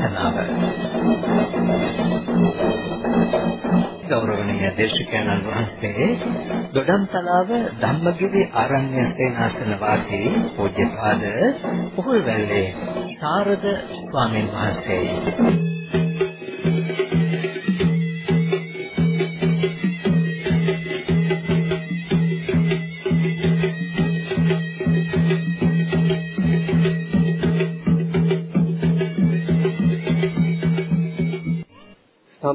ධර්මානුශාසනාව ගෞරවනීය දේශකයන්න් වහන්සේ දොඩම්තලාව ධම්මගිරි ආරණ්‍ය සේනාසන වාසී පූජ්‍යපාද පොහොල්වැල්ලේ සාරද ස්වාමීන් වහන්සේයි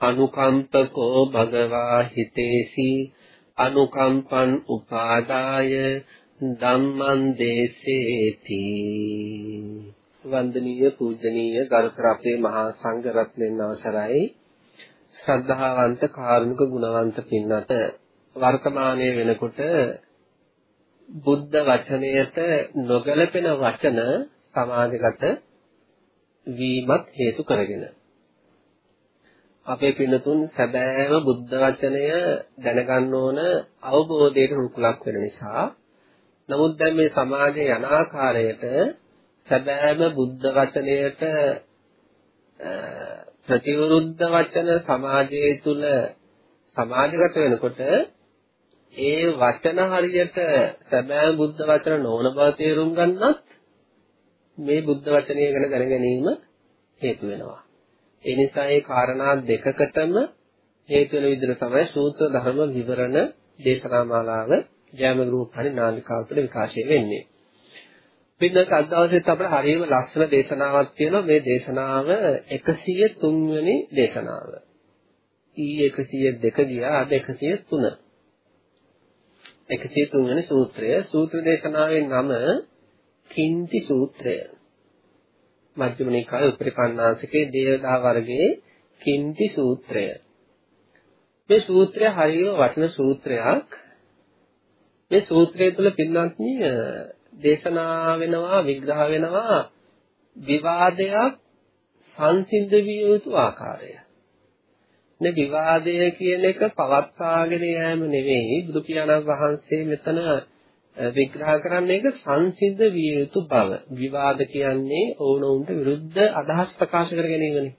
අනුකම්පකෝ භගවා හිතේසි. අනුකම්පං උපාදාය ධම්මං දේසේති. වන්දනීය පූජනීය ගරුතර අපේ මහා සංඝ රත්නයන් අවසරයි. ශ්‍රද්ධාවන්ත කාරුණික ගුණවන්ත පින්නට වර්තමානයේ වෙනකොට බුද්ධ වචනයට නොගැලපෙන වචන සමාජගත වීමත් හේතු කරගෙන අපේ පින්නතුන් සැබෑම බුද්ධ වචනය දැනගන්න ඕන අවබෝධයට රුකුලක් වෙන නිසා නමුත් දැන් මේ සමාජයේ යන ආකාරයට සැබෑම බුද්ධ වචනයට ප්‍රතිවිරුද්ධ වචන සමාජයේ තුල සමාජගත වෙනකොට ඒ වචන හරියට සැබෑ බුද්ධ වචන නොවන බව තේරුම් ගන්නත් මේ බුද්ධ වචනය ගැන දැන ගැනීම හේතු වෙනවා. ඒ නිසා මේ කාරණා දෙකකටම හේතු වෙන විදිහට තමයි සූත්‍ර ධර්ම විවරණ දේශනා මාලාව ජයමග්‍රූපහරි නාලිකාව තුළ විකාශය වෙන්නේ. පින්නත් අද දවසෙත් අපිට හරියම ලස්සන දේශනාවක් තියෙනවා මේ දේශනාව 103 වෙනි දේශනාව. ඊ 102 ගියා අද 103. 103 වෙනි සූත්‍රය සූත්‍ර දේශනාවේ නම කින්ති සූත්‍රය. මජ්ක්‍ධිම නිකායේ උපරිපන්නාසිකේ දේවදා වර්ගයේ කින්ති සූත්‍රය. මේ සූත්‍රය හරියම වටින සූත්‍රයක්. මේ සූත්‍රය තුළ පින්වත්නි දේශනා වෙනවා විග්‍රහ වෙනවා විවාදයක් සංසිද්ධ විය යුතු ආකාරය. නේ විවාදය කියන එක පවත්වාගෙන යෑම නෙවෙයි බුදු පියාණන් වහන්සේ මෙතන විග්‍රහ කරන්නේ ඒක සංසිද්ධ විය යුතු බව. විවාද කියන්නේ ඕනොවුන්ට විරුද්ධ අදහස් ප්‍රකාශ කර ගැනීමනේ.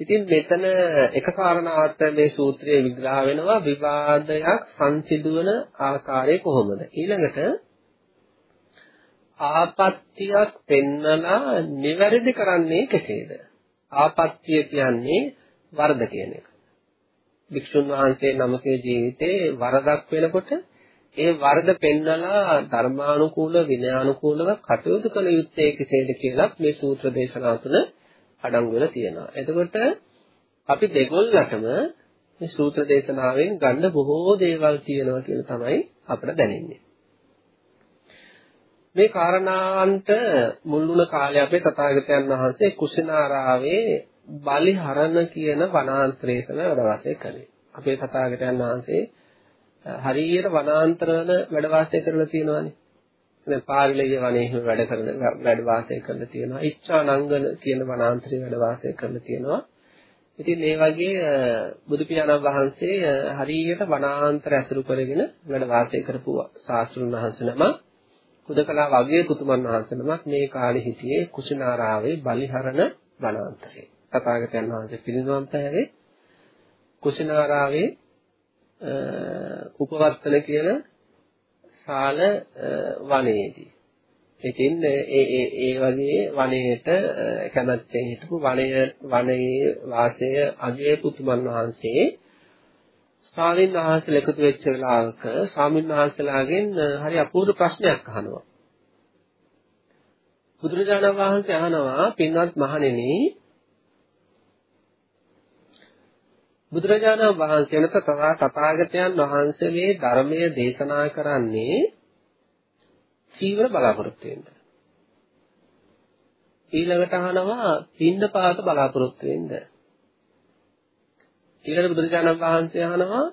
ඉතින් මෙතන එක කාරණාවක් මේ සූත්‍රයේ විග්‍රහ වෙනවා විවාදයක් සංසිඳුවන ආකාරය කොහොමද? ඊළඟට ආපත්‍තියක් පෙන්නලා නිවැරදි කරන්නේ කෙසේද? ආපත්‍තිය කියන්නේ වරද කියන එක. වික්ෂුන් වහන්සේ නමකේ ජීවිතේ වරදක් වෙනකොට ඒ වරද පෙන්නලා ධර්මානුකූල විනයානුකූලව කටයුතු කළ යුත්තේ කෙසේද කියලා මේ සූත්‍ර දේශනාව තුළ අඩංගු වෙලා තියෙනවා. එතකොට අපි දෙගොල්ලටම මේ සූත්‍ර දේශනාවෙන් ගන්න බොහෝ දේවල් තියෙනවා කියලා තමයි අපිට දැනෙන්නේ. මේ කාරණාන්ට මුල් වුණ කාලේ අපේ තථාගතයන් වහන්සේ කුසිනාරාවේ බලිහරණ කියන වනාන්තරයේ තමයි වැඩ වාසය කළේ. අපේ තථාගතයන් වහන්සේ හරියට වනාන්තරවල වැඩ වාසය කරලා තියෙනවානේ. දැන් පාරිලෙය වනයේ වැඩ කරන වැඩ වාසය කරලා තියෙනවා. ඉච්ඡානංගන කියන වනාන්තරයේ වැඩ වාසය කරලා තියෙනවා. ඉතින් මේ වගේ බුදු පියාණන් වහන්සේ හරියට වනාන්තර ඇසුරු කරගෙන වැඩ වාසය කරපු ශාස්ත්‍රුන් වහන්සේ නම කුදකලා වගේ කුතුමන් වහන්සේ නමක් මේ කාලේ හිටියේ කුසිනාරාවේ බලිහරණ වනාන්තරයේ. තථාගතයන් වහන්සේ පිරිනවම් පෑවේ කුසිනාරාවේ උපවත්තන කියන ශාල වනයේදී. ඉතින් ඒ ඒ ඒ වගේ වනයේට කැමැත්තෙන් හිටපු වනය වනයේ වාසය අගය පුතුමන් වහන්සේ ස්වාමීන් වහන්සේලා එකතු වෙච්ච වෙලාවක ස්වාමීන් වහන්සේලාගෙන් හරි අපූර්ව ප්‍රශ්නයක් අහනවා. බුදුරජාණන් වහන්සේ අහනවා පින්වත් මහණෙනි බුදුරජාණන් වහන්සේ වෙනත තථාගතයන් වහන්සේ මේ ධර්මය දේශනා කරන්නේ චීවර බලාපොරොත්තු වෙන්න. ඊළඟට අහනවා පින්නපාත බලාපොරොත්තු වෙන්න. ඊළඟට බුදුරජාණන් වහන්සේ අහනවා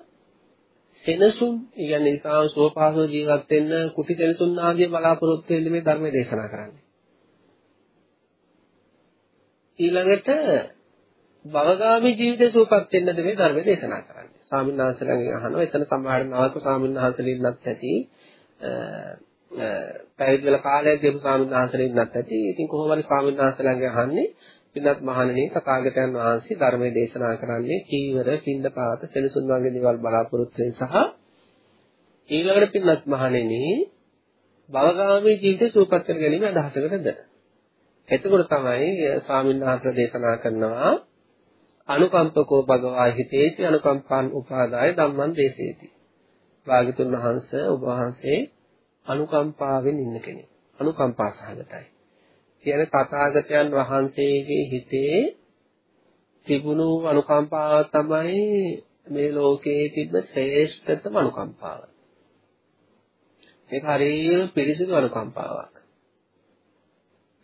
සෙනසුන් කියන්නේ ඉතාම සුවපහසු ජීවත් වෙන්න කුටි සෙනසුන් ආදී බලාපොරොත්තු වෙන්න මේ ධර්මය දේශනා කරන්නේ. ඊළඟට භවගාමී ජීවිතේ සූපත් වෙන්නද මේ ධර්ම දේශනා කරන්නේ. ස්වාමීන් වහන්සේලාගෙන් අහනවා එතන සමහර නවක ස්වාමීන් වහන්සේලා ඉන්නත් ඇති. පැවිදි වෙලා කාලයක් ගියපු ස්වාමීන් වහන්සේලා ඉන්නත් ඇති. ඉතින් කොහොම හරි ස්වාමීන් වහන්සේලාගෙන් අහන්නේ පින්වත් මහණෙනි තථාගතයන් වහන්සේ ධර්මයේ දේශනා කරන්නේ කීවර, පින්දපාත, සෙනසුන් වගේ දේවල් බලාපොරොත්තු වෙන සහ ඊළඟට පින්වත් මහණෙනි භවගාමී ජීවිතේ සූපත් කර ගැනීම අදහසකටද? එතකොට තමයි ස්වාමීන් වහන්සේ දේශනා කරනවා අනුකම්පකෝ භගවා හිතේසි අනුකම්පං උපාදාය ධම්මං දේසේති. භාගතුන් වහන්සේ ඔබ වහන්සේ අනුකම්පාවෙන් ඉන්න කෙනෙක්. අනුකම්පා සහගතයි. කියන්නේ තථාගතයන් වහන්සේගේ හිතේ තිබුණු අනුකම්පාව තමයි මේ ලෝකයේ තිබ්බ ශ්‍රේෂ්ඨතම අනුකම්පාව. ඒක හරියම පිරිසිදු අනුකම්පාවක්.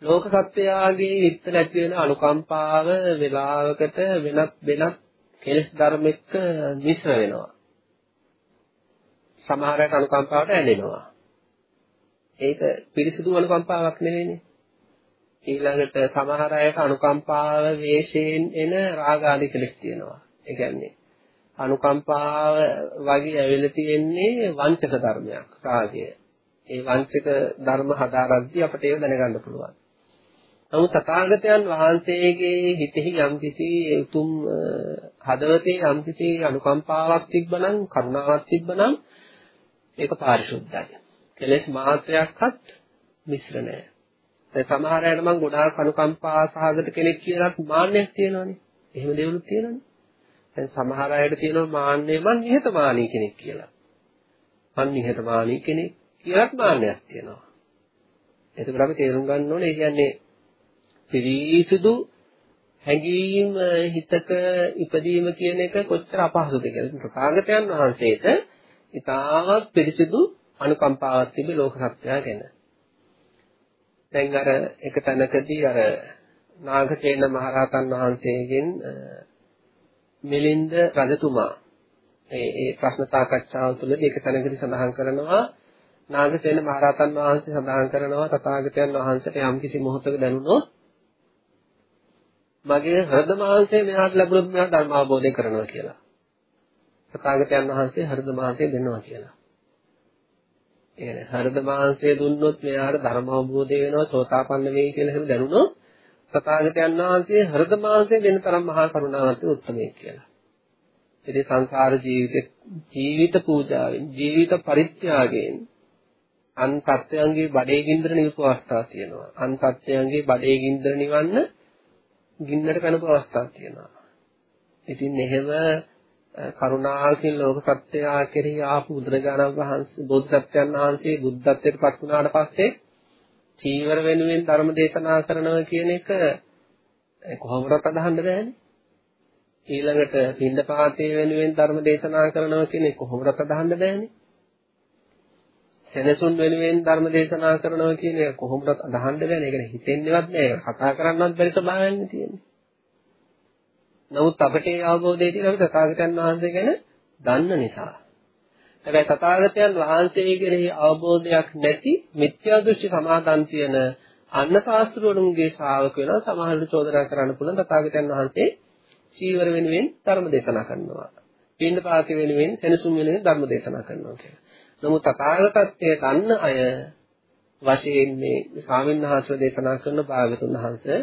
ලෝක සත්‍යයගේ හිත නැති වෙන අනුකම්පාව වේලාවකට වෙනත් වෙනත් කෙලෙස් ධර්ම එක්ක මිශ්‍ර වෙනවා. සමහරකට අනුකම්පාවට ඇලෙනවා. ඒක පිරිසිදු අනුකම්පාවක් නෙවෙයිනේ. ඊළඟට සමහර අයට අනුකම්පාව වේශයෙන් එන රාග ආදී කෙලෙස් තියෙනවා. ඒ කියන්නේ අනුකම්පාව වගේ ඇවිල්ලා තියෙන්නේ වංචක ධර්මයක් රාගය. ඒ වංචක ධර්ම හදාරද්දී අපිට ඒක දැනගන්න පුළුවන්. නමුත් තථාගතයන් වහන්සේගේ හිතෙහි යම්කිසි උතුම් හදවතේ යම්කිසි අනුකම්පාවක් තිබ්බනම් කරුණාවක් තිබ්බනම් ඒක පාරිශුද්ධයි. කෙලෙස් මාත්‍රයක්වත් මිශ්‍ර නැහැ. දැන් සමහර අය නම් ගොඩාක් අනුකම්පා සහගත කෙනෙක් කියලා මාන්නයක් තියෙනවානේ. එහෙම දේවලුත් තියෙනවානේ. දැන් සමහර අයට තියෙනවා මාන්නය මං නිහතමානී කෙනෙක් කියලා. මං නිහතමානී කෙනෙක් කියලාත් මාන්නයක් තියෙනවා. එතකොට අපි තේරුම් ගන්න ඕනේ ඒ කියන්නේ පිරිසිදු හැඟීම් හිතක ඉපදීම කියන එක කොච්චර අපහසුද කියලා. තථාගතයන් වහන්සේට ඉතාමත් පිරිසිදු අනුකම්පාවක් තිබේ ලෝක සත්‍යය ගැන. දැන් අර එක තැනකදී අර නාගසේන මහරහතන් වහන්සේගෙන් මිලින්ද රජතුමා ඒ ඒ ප්‍රශ්න සාකච්ඡාව තුළදී එක තැනකදී සඳහන් කරනවා නාගසේන මහරහතන් වහන්සේ සඳහන් කරනවා තථාගතයන් වහන්සේට යම්කිසි මොහොතක දැනුණොත් මගේ හෘද මාංශය මෙහාට ලැබුණොත් මෙහා ධර්ම අවබෝධය කරනවා කියලා. තථාගතයන් වහන්සේ හෘද මාංශය දෙනවා කියලා. ඒ හෘද මාංශය දුන්නොත් මෙයාට ධර්ම අවබෝධය වෙනවා සෝතාපන්න වෙයි කියලා එහෙම දැනුණොත් තථාගතයන් වහන්සේ හෘද මාංශය දෙන තරම් මහා කරුණාවන්ත උත්මයෙක් කියලා. ඉතින් සංසාර ජීවිත ජීවිත පූජාවෙන් ජීවිත පරිත්‍යාගයෙන් අන් සත්‍යයන්ගේ බඩේ ගින්දර නිවපු අවස්ථා තියෙනවා. අන් සත්‍යයන්ගේ බඩේ ගින්දර නිවන්න ගින්නට පැනපු අවස්ථාවක් තියෙනවා. ඉතින් එහෙම කරුණාවකින් ලෝක සත්‍යය කෙරෙහි ආපු බුදුරජාණන් වහන්සේ බෝධිසත්වයන් වහන්සේ බුද්ධත්වයට පත් වුණාට පස්සේ චීවර වෙනුවෙන් ධර්ම දේශනා කරනවා කියන එක කොහොමවත් අදහන්න බෑනේ. ඊළඟට පින්දපාතේ වෙනුවෙන් ධර්ම දේශනා කරනවා කියන එක කොහොමවත් අදහන්න බෑනේ. සෙනසුන් වෙනුවෙන් ධර්ම දේශනා කරනවා කියන එක කොහොමද අදහන්න බෑනේ. ඒක හිතෙන්නේවත් නෑ. කතා කරන්නවත් බැරි ස්වභාවයක්නේ තියෙන්නේ. නමුත් අපිට ඒ අවබෝධය තියෙනවා අපි තථාගතයන් වහන්සේ ගැන දන්න නිසා. හැබැයි තථාගතයන් වහන්සේ කෙරෙහි අවබෝධයක් නැති මිත්‍යා දෘෂ්ටි සමාදන් තියෙන අන්න ශාස්ත්‍රවරුන්ගේ ශ්‍රාවක වෙනවා සමහරවිට චෝදනා කරන්න පුළුවන් තථාගතයන් වහන්සේ චීවර වෙනුවෙන් ධර්ම දේශනා කරනවා. පින්න පාති වෙනුවෙන් සෙනසුන් වෙනුවෙන් ධර්ම දේශනා කරනවා කියලා. නමුත් තථාගතත්වයේ දන්න අය වශයෙන් මේ ස්වාමීන් වහන්සේ දේශනා කරන භාගතුන් වහන්සේ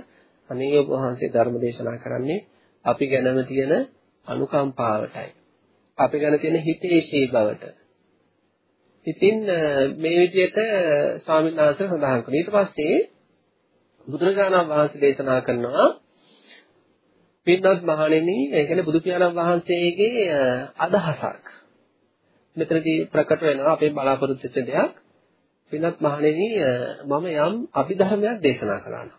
අනේ ඔබ වහන්සේ ධර්ම දේශනා කරන්නේ අපි ගැනම තියෙන අනුකම්පාවටයි. අපි ගැන තියෙන හිතේශී බවට. ඉතින් මේ විදිහට ස්වාමීන් වහන්සේ සඳහන් කළා. ඊට පස්සේ බුදුරජාණන් වහන්සේ දේශනා කරනවා පින්වත් මහණෙනි ඒ කියන්නේ බුදු පියාණන් වහන්සේගේ අදහසක් මෙතනදී ප්‍රකට වෙනවා අපේ බලාපොරොත්තු වෙච්ච දෙයක් පින්වත් මහණෙනි මම යම් අභිධර්මයක් දේශනා කළා නම්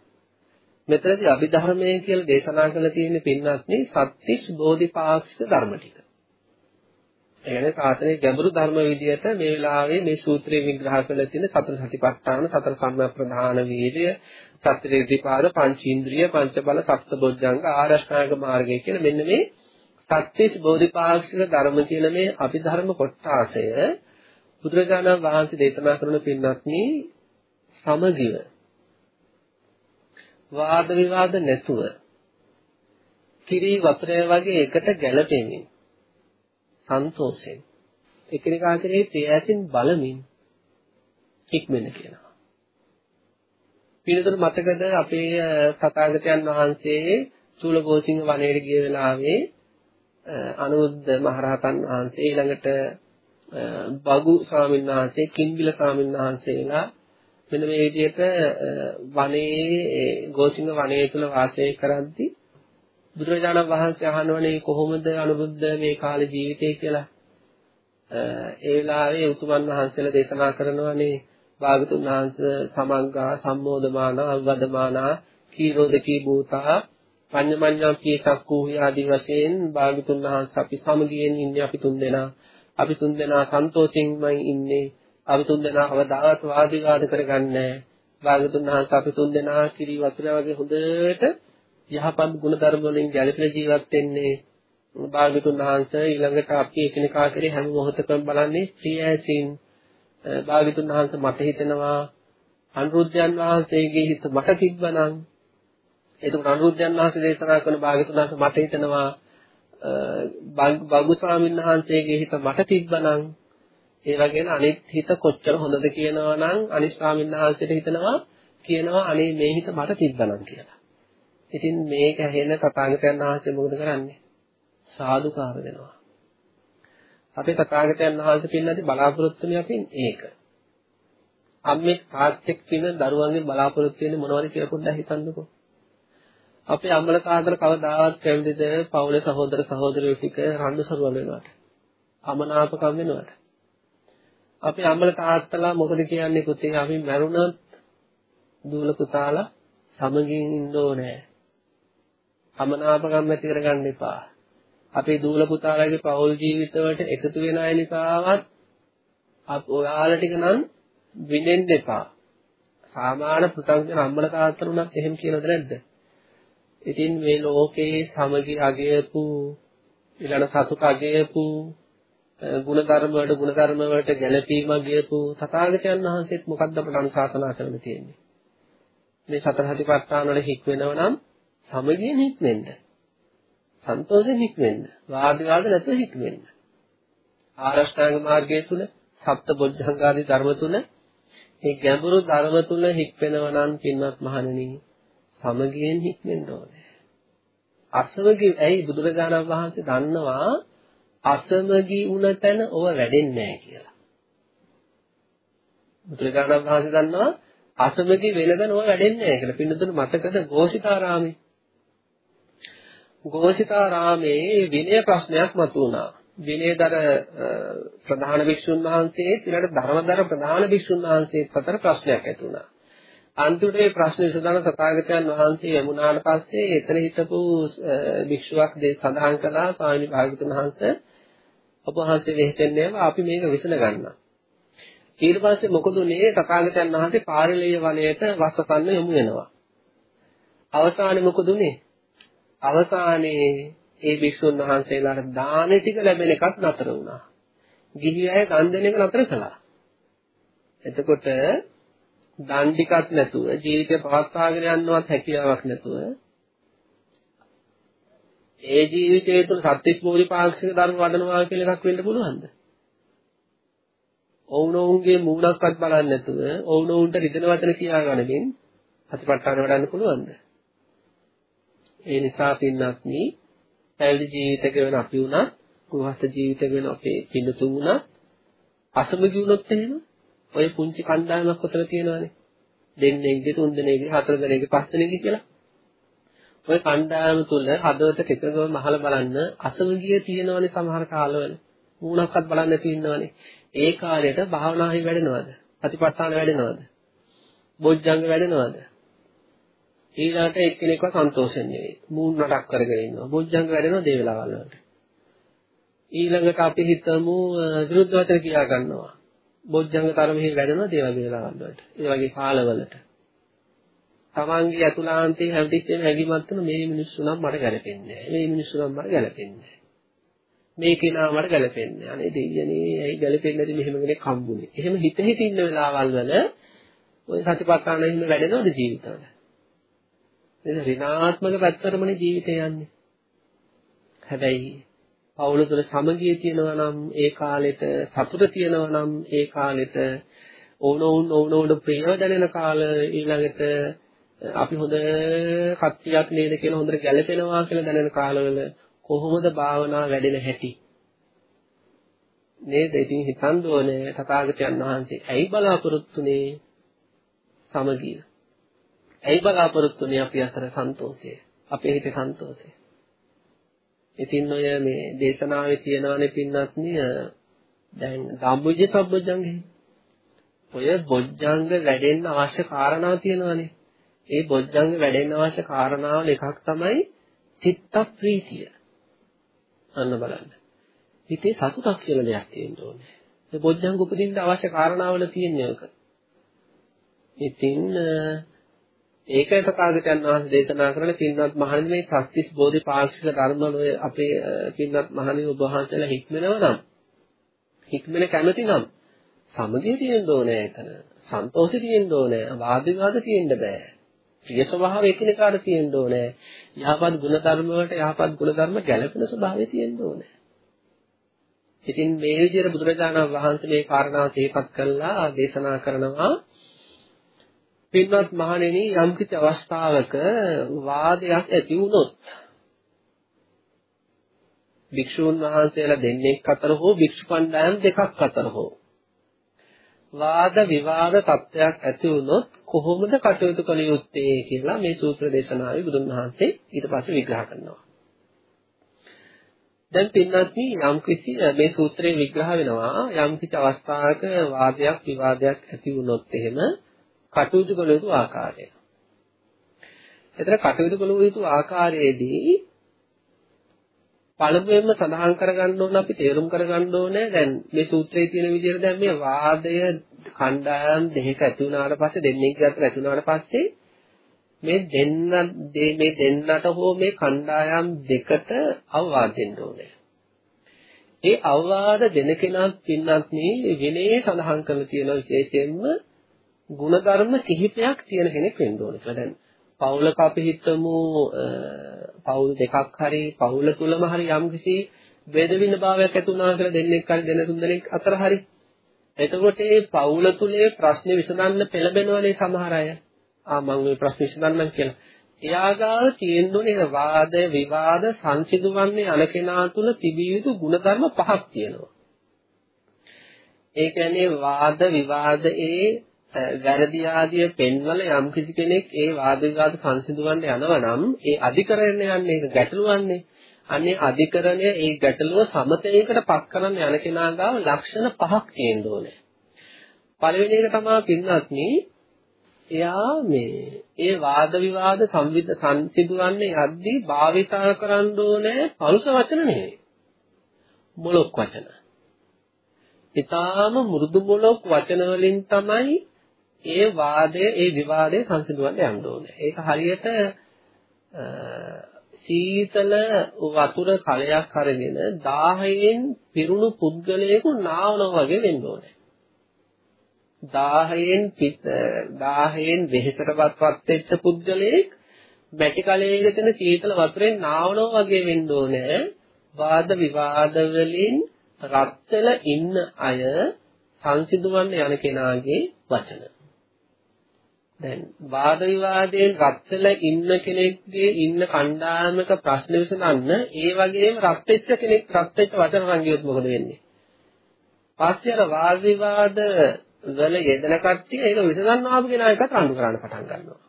මෙතනදී අභිධර්මය කියලා දේශනා කරලා තියෙන පින්වත්නි සත්‍තිස් බෝධිපාක්ෂික ධර්ම ටික. ඒ කියන්නේ සාසනයේ ගැඹුරු ධර්ම විදියට මේ වෙලාවේ මේ සූත්‍රයේ විග්‍රහ කරලා තියෙන සතර සතිපට්ඨාන සතර සම්‍යක් ප්‍රධාන වීර්ය සත්‍ය ඍද්ධිපාද පංචීන්ද්‍රිය පංච බල සප්තබොධ්ජංග ආරෂ්ඨාංග මාර්ගය කියන මෙන්න මේ සත්‍විස් බෝධිපාක්ෂික ධර්ම කියන මේ අභිධර්ම කොටාසය බුදුරජාණන් වහන්සේ දේශනා කරන පින්වත්නි සමගිව වාද විවාද නැතුව කිරි වතුරය වගේ එකට ගැළපෙමින් සන්තෝෂෙන් එකිනෙකා කෙරෙහි ප්‍රියසින් බලමින් ඉක්මන කියනවා. පිළිතුරු මතකද අපේ තථාගතයන් වහන්සේ චූලගෝසිංහ වනයේට ගිය වෙලාවේ අනුරුද්ධ මහරහතන් වහන්සේ ඊළඟට බගු ස්වාමීන් වහන්සේ කිංගිල ස්වාමීන් වහන්සේලා මෙන්න මේ විදිහට වනයේ ගෝසිංහ වනයේ තුල වාසය කරද්දී බුදුරජාණන් වහන්සේ අහනවනේ කොහොමද අනුරුද්ධ මේ කාලේ ජීවිතය කියලා. ඒ වෙලාවේ උතුමන් වහන්සේලා දේශනා කරනවානේ භාගතුන් වහන්සේ සමග්ගා සම්මෝධමාන අවවදමානා කීරෝදකී භූතා පඤ්ඤමඤ්ඤම් කීතක්කූ ආදී වශයෙන් භාගතුන් වහන්සේ අපි සමගියෙන් ඉන්නේ අපි තුන් දෙනා. අපි තුන් දෙනා සන්තෝෂයෙන්මයි ඉන්නේ. අපි තුන් දෙනා අවදාවත් වාද විවාද කරගන්නේ. භාගතුන් වහන්සේ අපි තුන් දෙනා කිරි වතුර වගේ හොඳට යහපත් ගුණ ධර්ම වලින් ගැළපෙන ජීවත් වෙන්නේ. භාගතුන් වහන්සේ ඊළඟට අපි එකිනෙකා කරේ හැම මොහොතකම බලන්නේ ප්‍රියයසින් භාගතුන් වහන්සේ මට හිතෙනවා අනුරුද්ධයන් වහන්සේගේ හිත මට තිබ්බනම් එතකොට අනුරුද්ධයන් වහන්සේ දේශනා කරන භාගතුන් වහන්සේ මට හිතෙනවා බගු ස්වාමීන් වහන්සේගේ හිත මට තිබ්බනම් ඒ වගේම අනිත් හිත කොච්චර හොඳද කියනවා නම් අනිත් ස්වාමීන් වහන්සේට හිතනවා කියනවා අනේ මේ හිත මට තිබ්බනම් කියලා. ඉතින් මේක ඇහෙන තථාගතයන් වහන්සේ මොකද කරන්නේ? සාදුකාර දෙනවා. අපේ තථාගතයන් වහන්සේ පින්නදී බලාපොරොත්තු වෙන අපින් ඒක. අම්මේ තාත්තෙක් පින දරුවන්ගේ බලාපොරොත්තු වෙන්නේ මොනවද කියලා පොඩ්ඩක් හිතන්නකෝ. අපේ අම්මල තාත්තල කවදාවත් කැමතිද පවුලේ සහෝදර සහෝදරියෝ ටික රණ්ඩු සරුවල් වෙනවට. අමනාපකම් වෙනවට. අපේ අම්මල තාත්තලා මොකද කියන්නේ පුතේ අපි මැරුණත් දූල පුතාලා සමගින් ඉන්න ඕනේ. අමනාපකම් ඇති කරගන්න එපා. අපේ දූල පුතාලාගේ පෞල් ජීවිතවලට එකතු වෙන අය නිසාවත් ඔයාලා ටික නම් විඳෙන්න එපා. සාමාන්‍ය පුතංජන අම්මල තාත්තරුණත් එහෙම කියනද නැද්ද? ඉතින් මේ ලෝකේ සමගි අගයපු ඊළඟ සතුට අගයපු ಗುಣධර්ම වලට ಗುಣධර්ම වලට ගැළපීම ගියපු තථාගතයන් වහන්සේත් මොකක්ද අපට අනුශාසනා කරන්න තියෙන්නේ? මේ සතර සතිපට්ඨාන වල හික් වෙනව නම් සමගියෙන් හික්මෙන්න සන්තෝෂයෙන් හික්මෙන්න වාද විවාද නැතුව හික්මෙන්න ආරෂ්ඨාංග මාර්ගය තුල සප්තබොධ්ධංගාදී ධර්ම තුල මේ ගැඹුරු ධර්ම තුල හික්මෙනව නම් පින්වත් මහණෙනි සමගියෙන් හික්මෙන්න ඕනේ. අසමගි ඇයි බුදුරජාණන් වහන්සේ දන්නවා අසමගි වුණ තැන ඔව වැඩෙන්නේ නැහැ කියලා. බුදුරජාණන් වහන්සේ දන්නවා අසමගි වෙන තැන ඔව වැඩෙන්නේ නැහැ කියලා. පින්නතුන මතකද ഘോഷිතාරාමේ? ഘോഷිතාරාමේ විනය ප්‍රශ්නයක් මතුවුණා. විනයදර ප්‍රධාන භික්ෂුන් වහන්සේ ඊළඟ ධර්මදර ප්‍රධාන භික්ෂුන් වහන්සේ අතර ප්‍රශ්නයක් ඇති වුණා. අන්තිමට මේ ප්‍රශ්න විසඳන තථාගතයන් වහන්සේ යමුනාට පස්සේ එතන හිටපු භික්ෂුවක් සඳහන් කළා ස්වාමීන් වහන්සේ ඔබ වහන්සේ වෙහෙසෙන්නේ අපි මේක විසඳ ගන්නවා. ඊට පස්සේ මොකද උනේ තථාගතයන් වහන්සේ පාරිලෙය වනයේට වස්සකන්න යමු වෙනවා. අවසානයේ මොකද උනේ? අවසානයේ ඒ භික්ෂුන් වහන්සේලාට දාන ටික ලැබෙන එකත් නතර වුණා. ගිහි අය දන් දෙන එක නතර කළා. එතකොට දන් ටිකක් නැතුව ජීවිතය පවත්වාගෙන යන්නවත් හැකියාවක් නැතුව ඒ ජීවිතය තුළ සත්‍විස් බෝධිපාක්ෂික ධර්ම වඩනවා කියලා එකක් වෙන්න පුළුවන්ද? ඔවුනොවුන්ගේ මූණක්වත් බලන්නේ නැතුව ඔවුනොවුන්ට රිදෙන වචන කියා ගන්නකින් අතිපට්ඨාන වඩන්න පුළුවන්ද? ඒ නිසා පින්නත්නි පැවිදි ජීවිතක වෙන අපි උනත් ගෘහස්ත ජීවිතක වෙන අපේ පින්නතුන් උනත් අසමගි වුණොත් එහෙම ඔය පුංචි කණ්ඩායමක් උතර තියෙනවානේ දෙන්නෙක්ගේ තුන් දෙනෙක්ගේ හතර දෙනෙක්ගේ පස් දෙනෙක්ගේ කියලා ඔය කණ්ඩායම තුල හදවත එකඟව මහල බලන්න අසවගිය තියෙනවනේ සමහර කාලවල. මූණක්වත් බලන්න නැති ඉන්නවනේ. ඒ කාලයට භාවනාහි වැඩෙනවද? ප්‍රතිපත්තාන වැඩෙනවද? බොජ්ජංග වැඩෙනවද? ඊළාට එක්කෙනෙක්ව සන්තෝෂෙන් නෙවෙයි. මූණ නටක් කරගෙන ඉන්නවා. බොජ්ජංග වැඩෙනවද ඒ වෙලාවල් වලට? ඊළඟට අපි හිතමු විරුද්ධ වචන කියා ගන්නවා. බොජ්ජංග තරමෙහි වැඩෙනවද ඒ වගේ වෙලාවල් වලට? ඒ වගේ කාලවලට. තමන්ගේ අතුලාන්තයේ හැමතිස්සෙම හැඟීමක් තුන මේ මිනිස්සු නම් මට ගැලපෙන්නේ නැහැ. මේ මිනිස්සු නම් මට ගැලපෙන්නේ නැහැ. මේ කෙනා මට ගැලපෙන්නේ නැහැ. අනේ දෙයියනේ ඇයි ගැලපෙන්නේ නැති මෙහෙම කෙනෙක් හම්බුනේ. එහෙම හිත හිත ඉන්න වෙලාවල් වල ඔය සතිපට්ඨාන හිම වැඩෙනවද ජීවිතවල? නේද? ඍණාත්මක පැත්තටමනේ ජීවිතය යන්නේ. හැබැයි පවුල තුළ සමගිය තියෙනවා නම් ඒ කාලෙට සතුට තියෙනවා නම් ඒ කාලෙට ඕනෝන් ඕනෝඩ ප්‍රේම දැනෙන කාල ඊළඟට අපි හොඳ කට්ටියක් නේද කියලා හොඳට ගැළපෙනවා කියලා දැනෙන කාලවල කොහොමද භාවනා වැඩෙන හැටි? නේද? ඉතින් හිතන්න ඕනේ තථාගතයන් වහන්සේ ඇයි බලාපොරොත්තුනේ සමගිය? ඇයි බලාපොරොත්තුනේ අපි අතර සන්තෝෂය? අපේ හිතේ සන්තෝෂය? ඉතින් ඔය මේ දේශනාවේ තියෙනවනේ පින්නත්නි දැන් ධම්මවිජය සම්බොජ්ජංගේ ඔය බොජ්ජංග වැඩෙන්න අවශ්‍ය කාරණා තියෙනවනේ ඒ බොජ්ජංග වැඩෙන්න අවශ්‍ය කාරණාවල එකක් තමයි චිත්ත ප්‍රීතිය. අන්න බලන්න. හිතේ සතුටක් කියලා දෙයක් තියෙන්න ඕනේ. ඒ බොජ්ජංග උපදින්න අවශ්‍ය කාරණාවල තියෙන්නේ ඔක. ඉතින් ඒකයි තථාගතයන් වහන්සේ දේශනා කරන පින්වත් මහණෙනි මේ සත්‍තිස් බෝධිපාක්ෂික ධර්ම වල අපේ පින්වත් මහණෙනි ඔබ වහන්සේලා හික්මනව නම් හික්මන කැමති නම් සමගිය තියෙන්න ඕනේ එතන. සන්තෝෂය තියෙන්න ඕනේ. වාද විවාද තියෙන්න බෑ. ප්‍රිය ස්වභාවය එකිනෙකාට තියෙන්න ඕනේ. යහපත් ගුණධර්ම වලට යහපත් ගුණධර්ම ගැළපෙන ස්වභාවය තියෙන්න ඕනේ. ඉතින් මේ විදිහට බුදුරජාණන් වහන්සේ මේ කාරණාව තේපත් කළා දේශනා කරනවා පින්වත් මහණෙනි යම් කිසි අවස්ථාවක වාදයක් ඇති වුණොත් භික්ෂූන් වහන්සේලා දෙන්නෙක් අතර හෝ භික්ෂු කණ්ඩායම් දෙකක් අතර හෝ වාද විවාද තත්ත්වයක් ඇති වුණොත් කොහොමද කටයුතු කළ යුත්තේ කියලා මේ සූත්‍ර දේශනාවේ බුදුන් වහන්සේ ඊට පස්සේ විග්‍රහ කරනවා. දැන් පින්වත්නි යම්කිසි මේ සූත්‍රයේ විග්‍රහ වෙනවා යම්කිසි අවස්ථාවක වාදයක් විවාදයක් ඇති වුණොත් එහෙම කටයුතු කළ යුතු ආකාරය. එතන කටයුතු කළ යුතු ආකාරයේදී පළමුවෙන්ම සඳහන් කරගන්න ඕන අපි තේරුම් කරගන්න ඕනේ දැන් මේ සූත්‍රයේ තියෙන විදිහට දැන් මේ වාදය කණ්ඩායම් දෙකක ඇති වුණාට පස්සේ දෙන්නෙක් අතර ඇති වුණාට පස්සේ මේ දෙන්න මේ දෙන්නට හෝ මේ කණ්ඩායම් දෙකට අවවාද දෙන්න ඕනේ. ඒ අවවාද දෙන කෙනාත් පින්නත් මේ විනයේ සඳහන් කරලා තියෙන විශේෂයෙන්ම ಗುಣධර්ම කිහිපයක් තියෙන කෙනෙක් වෙන්න ඕනේ කියලා. දැන් පවුලක අපි හිතමු පවුල් දෙකක් හරි පවුල තුලම හරි යම්කිසි වේදවින භාවයක් ඇති වුණා කියලා දෙන්නෙක් හරි දෙන තුන් දෙනෙක් අතර හරි. එතකොට මේ පවුල තුලේ ප්‍රශ්න විසඳන්න පෙළඹෙනවනේ සමහර අය. ආ මම මේ ප්‍රශ්න විසඳන්නම් කියලා. එයා ගාව තියෙන්නුනේ වාද විවාද සංසිඳවන්නේ අන කෙනා තුල තිබිය යුතු ಗುಣධර්ම පහක් තියෙනවා. ඒ කියන්නේ වාද විවාදයේ වැරදි ආදිය පෙන්වල යම් කිසි කෙනෙක් ඒ වාද විවාද සංසිඳවන්න යනවා නම් ඒ අධිකරණය යන්නේ ඒක ගැටලුවන්නේ. අනේ අධිකරණය ඒ ගැටලුව සමතේකට පත් කරන්න යන කෙනා ගාව ලක්ෂණ පහක් තියෙන්න ඕනේ. පළවෙනි එක තමයි පින්වත්නි එයා මේ ඒ වාද විවාද සංවිධ සංසිඳවන්නේ යද්දී භාවිතා කරන්න ඕනේ පරුස වචන නෙවෙයි. මොලොක් වචන. ඊටාම මෘදු මොලොක් වචන වලින් තමයි ඒ වාදය ඒ විවාදය සංසිඳවන්න යන්න ඕනේ. ඒක හරියට සීතල වතුර කලයක් අරගෙන 1000න් පිරුණු පුද්ගලයෙකු නාවනවා වගේ වෙන්න ඕනේ. 1000න් පිට 1000න් වෙහෙසටපත්පත් වෙච්ච පුද්ගලයෙක් මැටි කලයක තියෙන සීතල වතුරෙන් නාවනවා වගේ වෙන්න ඕනේ. වාද විවාද වලින් රත් වෙලා ඉන්න අය සංසිඳවන්න යන කෙනාගේ වචන. දැන් වාද විවාදයෙන් රත් වෙලා ඉන්න කෙනෙක්ගේ ඉන්න කණ්ඩායමක ප්‍රශ්න විසඳන්න ඒ වගේම රත් වෙච්ච කෙනෙක් රත් වෙච්ච වචන රංගියොත් මොකද වෙන්නේ? පස්සේ අර වාද විවාද වල යෙදෙන කට්ටිය ඒක විසඳන්න ආපු කෙනා එකත් රණ්ඩු කරන්න පටන් ගන්නවා.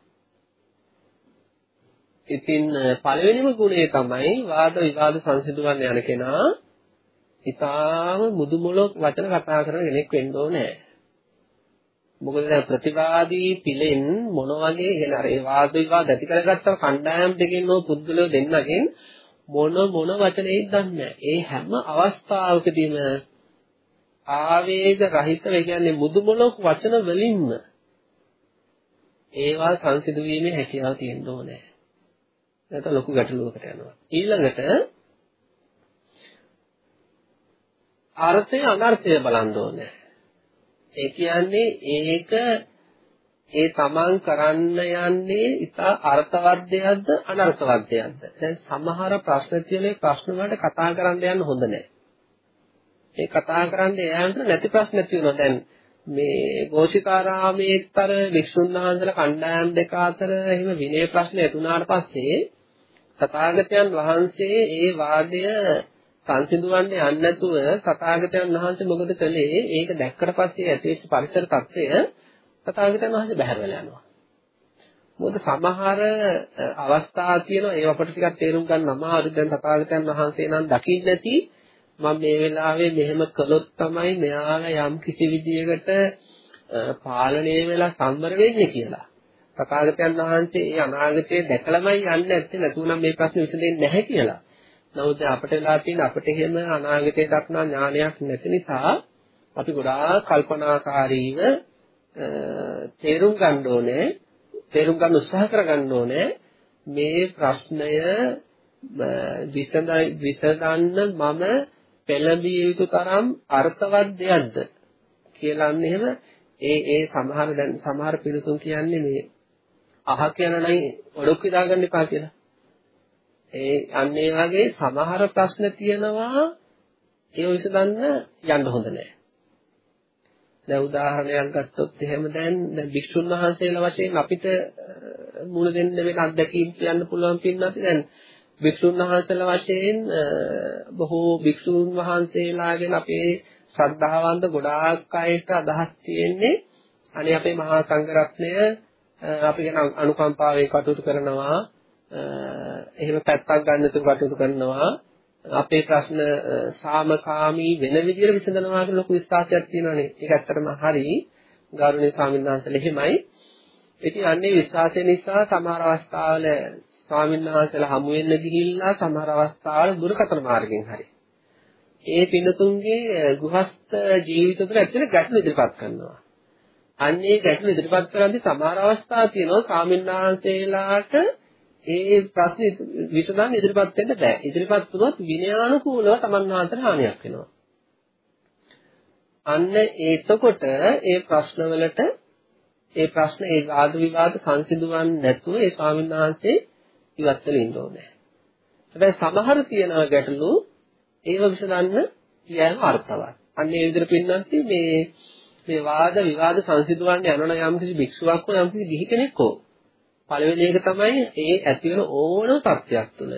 ඉතින් පළවෙනිම ගුණය තමයි වාද විවාද සංසිඳවන්න යන කෙනා ඊටාම මුදුමලොක් වචන කතා කරන කෙනෙක් වෙන්න ඕනේ. මොකද දැන් ප්‍රතිවාදී පිළෙන් මොන වගේ කියන අර ඒ වාද විවාද ඇති කරගත්තම කණ්ඩායම් දෙකෙන් නෝ පුද්ගලයෝ දෙන්නගෙන් මොන මොන වචනේද දන්නේ ඒ හැම අවස්ථාවකදීම ආවේග රහිතව කියන්නේ මුදුමලොක් වචන වලින්ම ඒවා සංසිඳු වීමේ හැකියාව තියෙන්න ඕනේ. නැත්නම් ලොකු ගැටලුවකට යනවා. ඊළඟට අර්ථය අනර්ථය බලන්න ඕනේ. ඒ කියන්නේ ඒක ඒ තමන් කරන්න යන්නේ ඉතා අර්ථවත්යක්ද අනර්ථවත්යක්ද දැන් සමහර ප්‍රශ්න තියෙන ප්‍රශ්න වලට කතා කරන්න යන්න හොඳ නැහැ ඒ කතා කරන්න යෑමට නැති ප්‍රශ්න තියෙනවා. දැන් මේ ගෝසිකාරාමේතර වික්ෂුන් වහන්සේලා කණ්ඩායම් දෙක අතර එහෙම විනය ප්‍රශ්න ඇති වුණාට පස්සේ තථාගතයන් වහන්සේ ඒ වාදය සංසිඳුවන්නේ යන්නේ නැතුව තථාගතයන් වහන්සේ මොකද කළේ? ඒක දැක්කට පස්සේ ඇතිවෙච්ච පරිසර තත්ත්වය තථාගතයන් වහන්සේ බැහැරවලා යනවා. මොකද සමහර අවස්ථා තියෙනවා ඒව අපිට ටිකක් තේරුම් ගන්න අමාරුයි. දැන් තථාගතයන් වහන්සේ නම් දකින්න නැති මම මේ වෙලාවේ මෙහෙම කළොත් තමයි මෙයාලා යම් කිසි විදියකට පාලනය වෙලා සම්වර වෙන්නේ කියලා. තථාගතයන් වහන්සේ ඒ අනාගතයේ දැකලාමයි යන්නේ නැත්තේ නැතුණම් මේ ප්‍රශ්නේ විසඳෙන්නේ නැහැ කියලා. නමුත් අපිට වෙලා තියෙන අපිට එහෙම අනාගතය දක්නා ඥානයක් නැති නිසා අපි ගොඩාක් කල්පනාකාරීව තේරුම් ගන්න ඕනේ තේරුම් ගන්න උත්සාහ කරගන්න ඕනේ මේ ප්‍රශ්නය විසඳයි විසඳන්න මම පෙළඹිය යුතු තරම් අර්ථවත් දෙයක්ද කියලා අන්න එහෙම ඒ ඒ සමහර දැන් සමහර පිළිතුන් කියන්නේ මේ අහ කියන නයි ඔඩොක් විදාගන්න එපා කියලා. ඒ අන්න ඒ වගේ සමහර ප්‍රශ්න තියෙනවා. ඒ විසඳන්න යන්න හොඳ නැහැ. දැන් උදාහරණයක් ගත්තොත් එහෙම දැන් දැන් භික්ෂුන් වහන්සේලා වශයෙන් අපිට මුණ දෙන්න වෙන අත්දැකීම් කියන්න පුළුවන් පින්නත් දැන් භික්ෂුන් වහන්සේලා වශයෙන් බොහෝ භික්ෂුන් වහන්සේලාගෙන අපේ ශ්‍රද්ධාවන්ත ගොඩාක් අයට අදහස් තියෙන්නේ. අනේ අපේ මහා සංඝරත්නය අපි ගැන අනුකම්පාවෙන් කටයුතු කරනවා. එහෙම පැත්තක් ගන්න තු කටයුතු කරනවා. අපේ ප්‍රශ්න සාමකාමී වෙන විදිහට විසඳනවා කියලා ලොකු විශ්වාසයක් තියෙනවානේ. ඒක ඇත්තටම හරි. ගෞරවනීය ස්වාමීන් වහන්සේලා එහෙමයි. ඉතින් අන්නේ විශ්වාසය නිසා සමහර අවස්ථාවල ස්වාමීන් වහන්සේලා හමු වෙන්න ගිහිල්ලා සමහර අවස්ථාවල දුරකථන මාර්ගයෙන් හරි. ඒ පින්නතුන්ගේ ගෘහස්ත ජීවිත තුළ ඇත්තට ගැටලු ඉදිරිපත් කරනවා. අන්නේ ගැටලු ඉදිරිපත් කරද්දී සමහර අවස්ථා තියෙනවා ස්වාමීන් වහන්සේලාට ඒ ප්‍රශ්නේ විසඳන්න ඉදිරිපත් වෙන්න බෑ. ඉදිරිපත් වුණොත් විනයානුකූලව Taman වහන්සේට හානියක් වෙනවා. අන්න ඒතකොට ඒ ප්‍රශ්නවලට ඒ ප්‍රශ්න ඒ වාද විවාද සංසිඳවන්නේ නැතුව ඒ ස්වාමීන් වහන්සේ ඉවත් වෙලා ඉන්න ඕනේ. හැබැයි සමහර තියෙනවා ගැටලු ඒව විසඳන්න කියෑම අර්ථවත්. අන්න ඒ විදිහට පින්නන්ති මේ මේ වාද විවාද සංසිඳවන්න යනවන යම් කිසි භික්ෂුවක් හෝ යම් කිසි ගිහි කෙනෙක් හෝ පළවෙනි එක තමයි ඒ ඇති වෙන ඕනම තත්ත්වයක් තුළ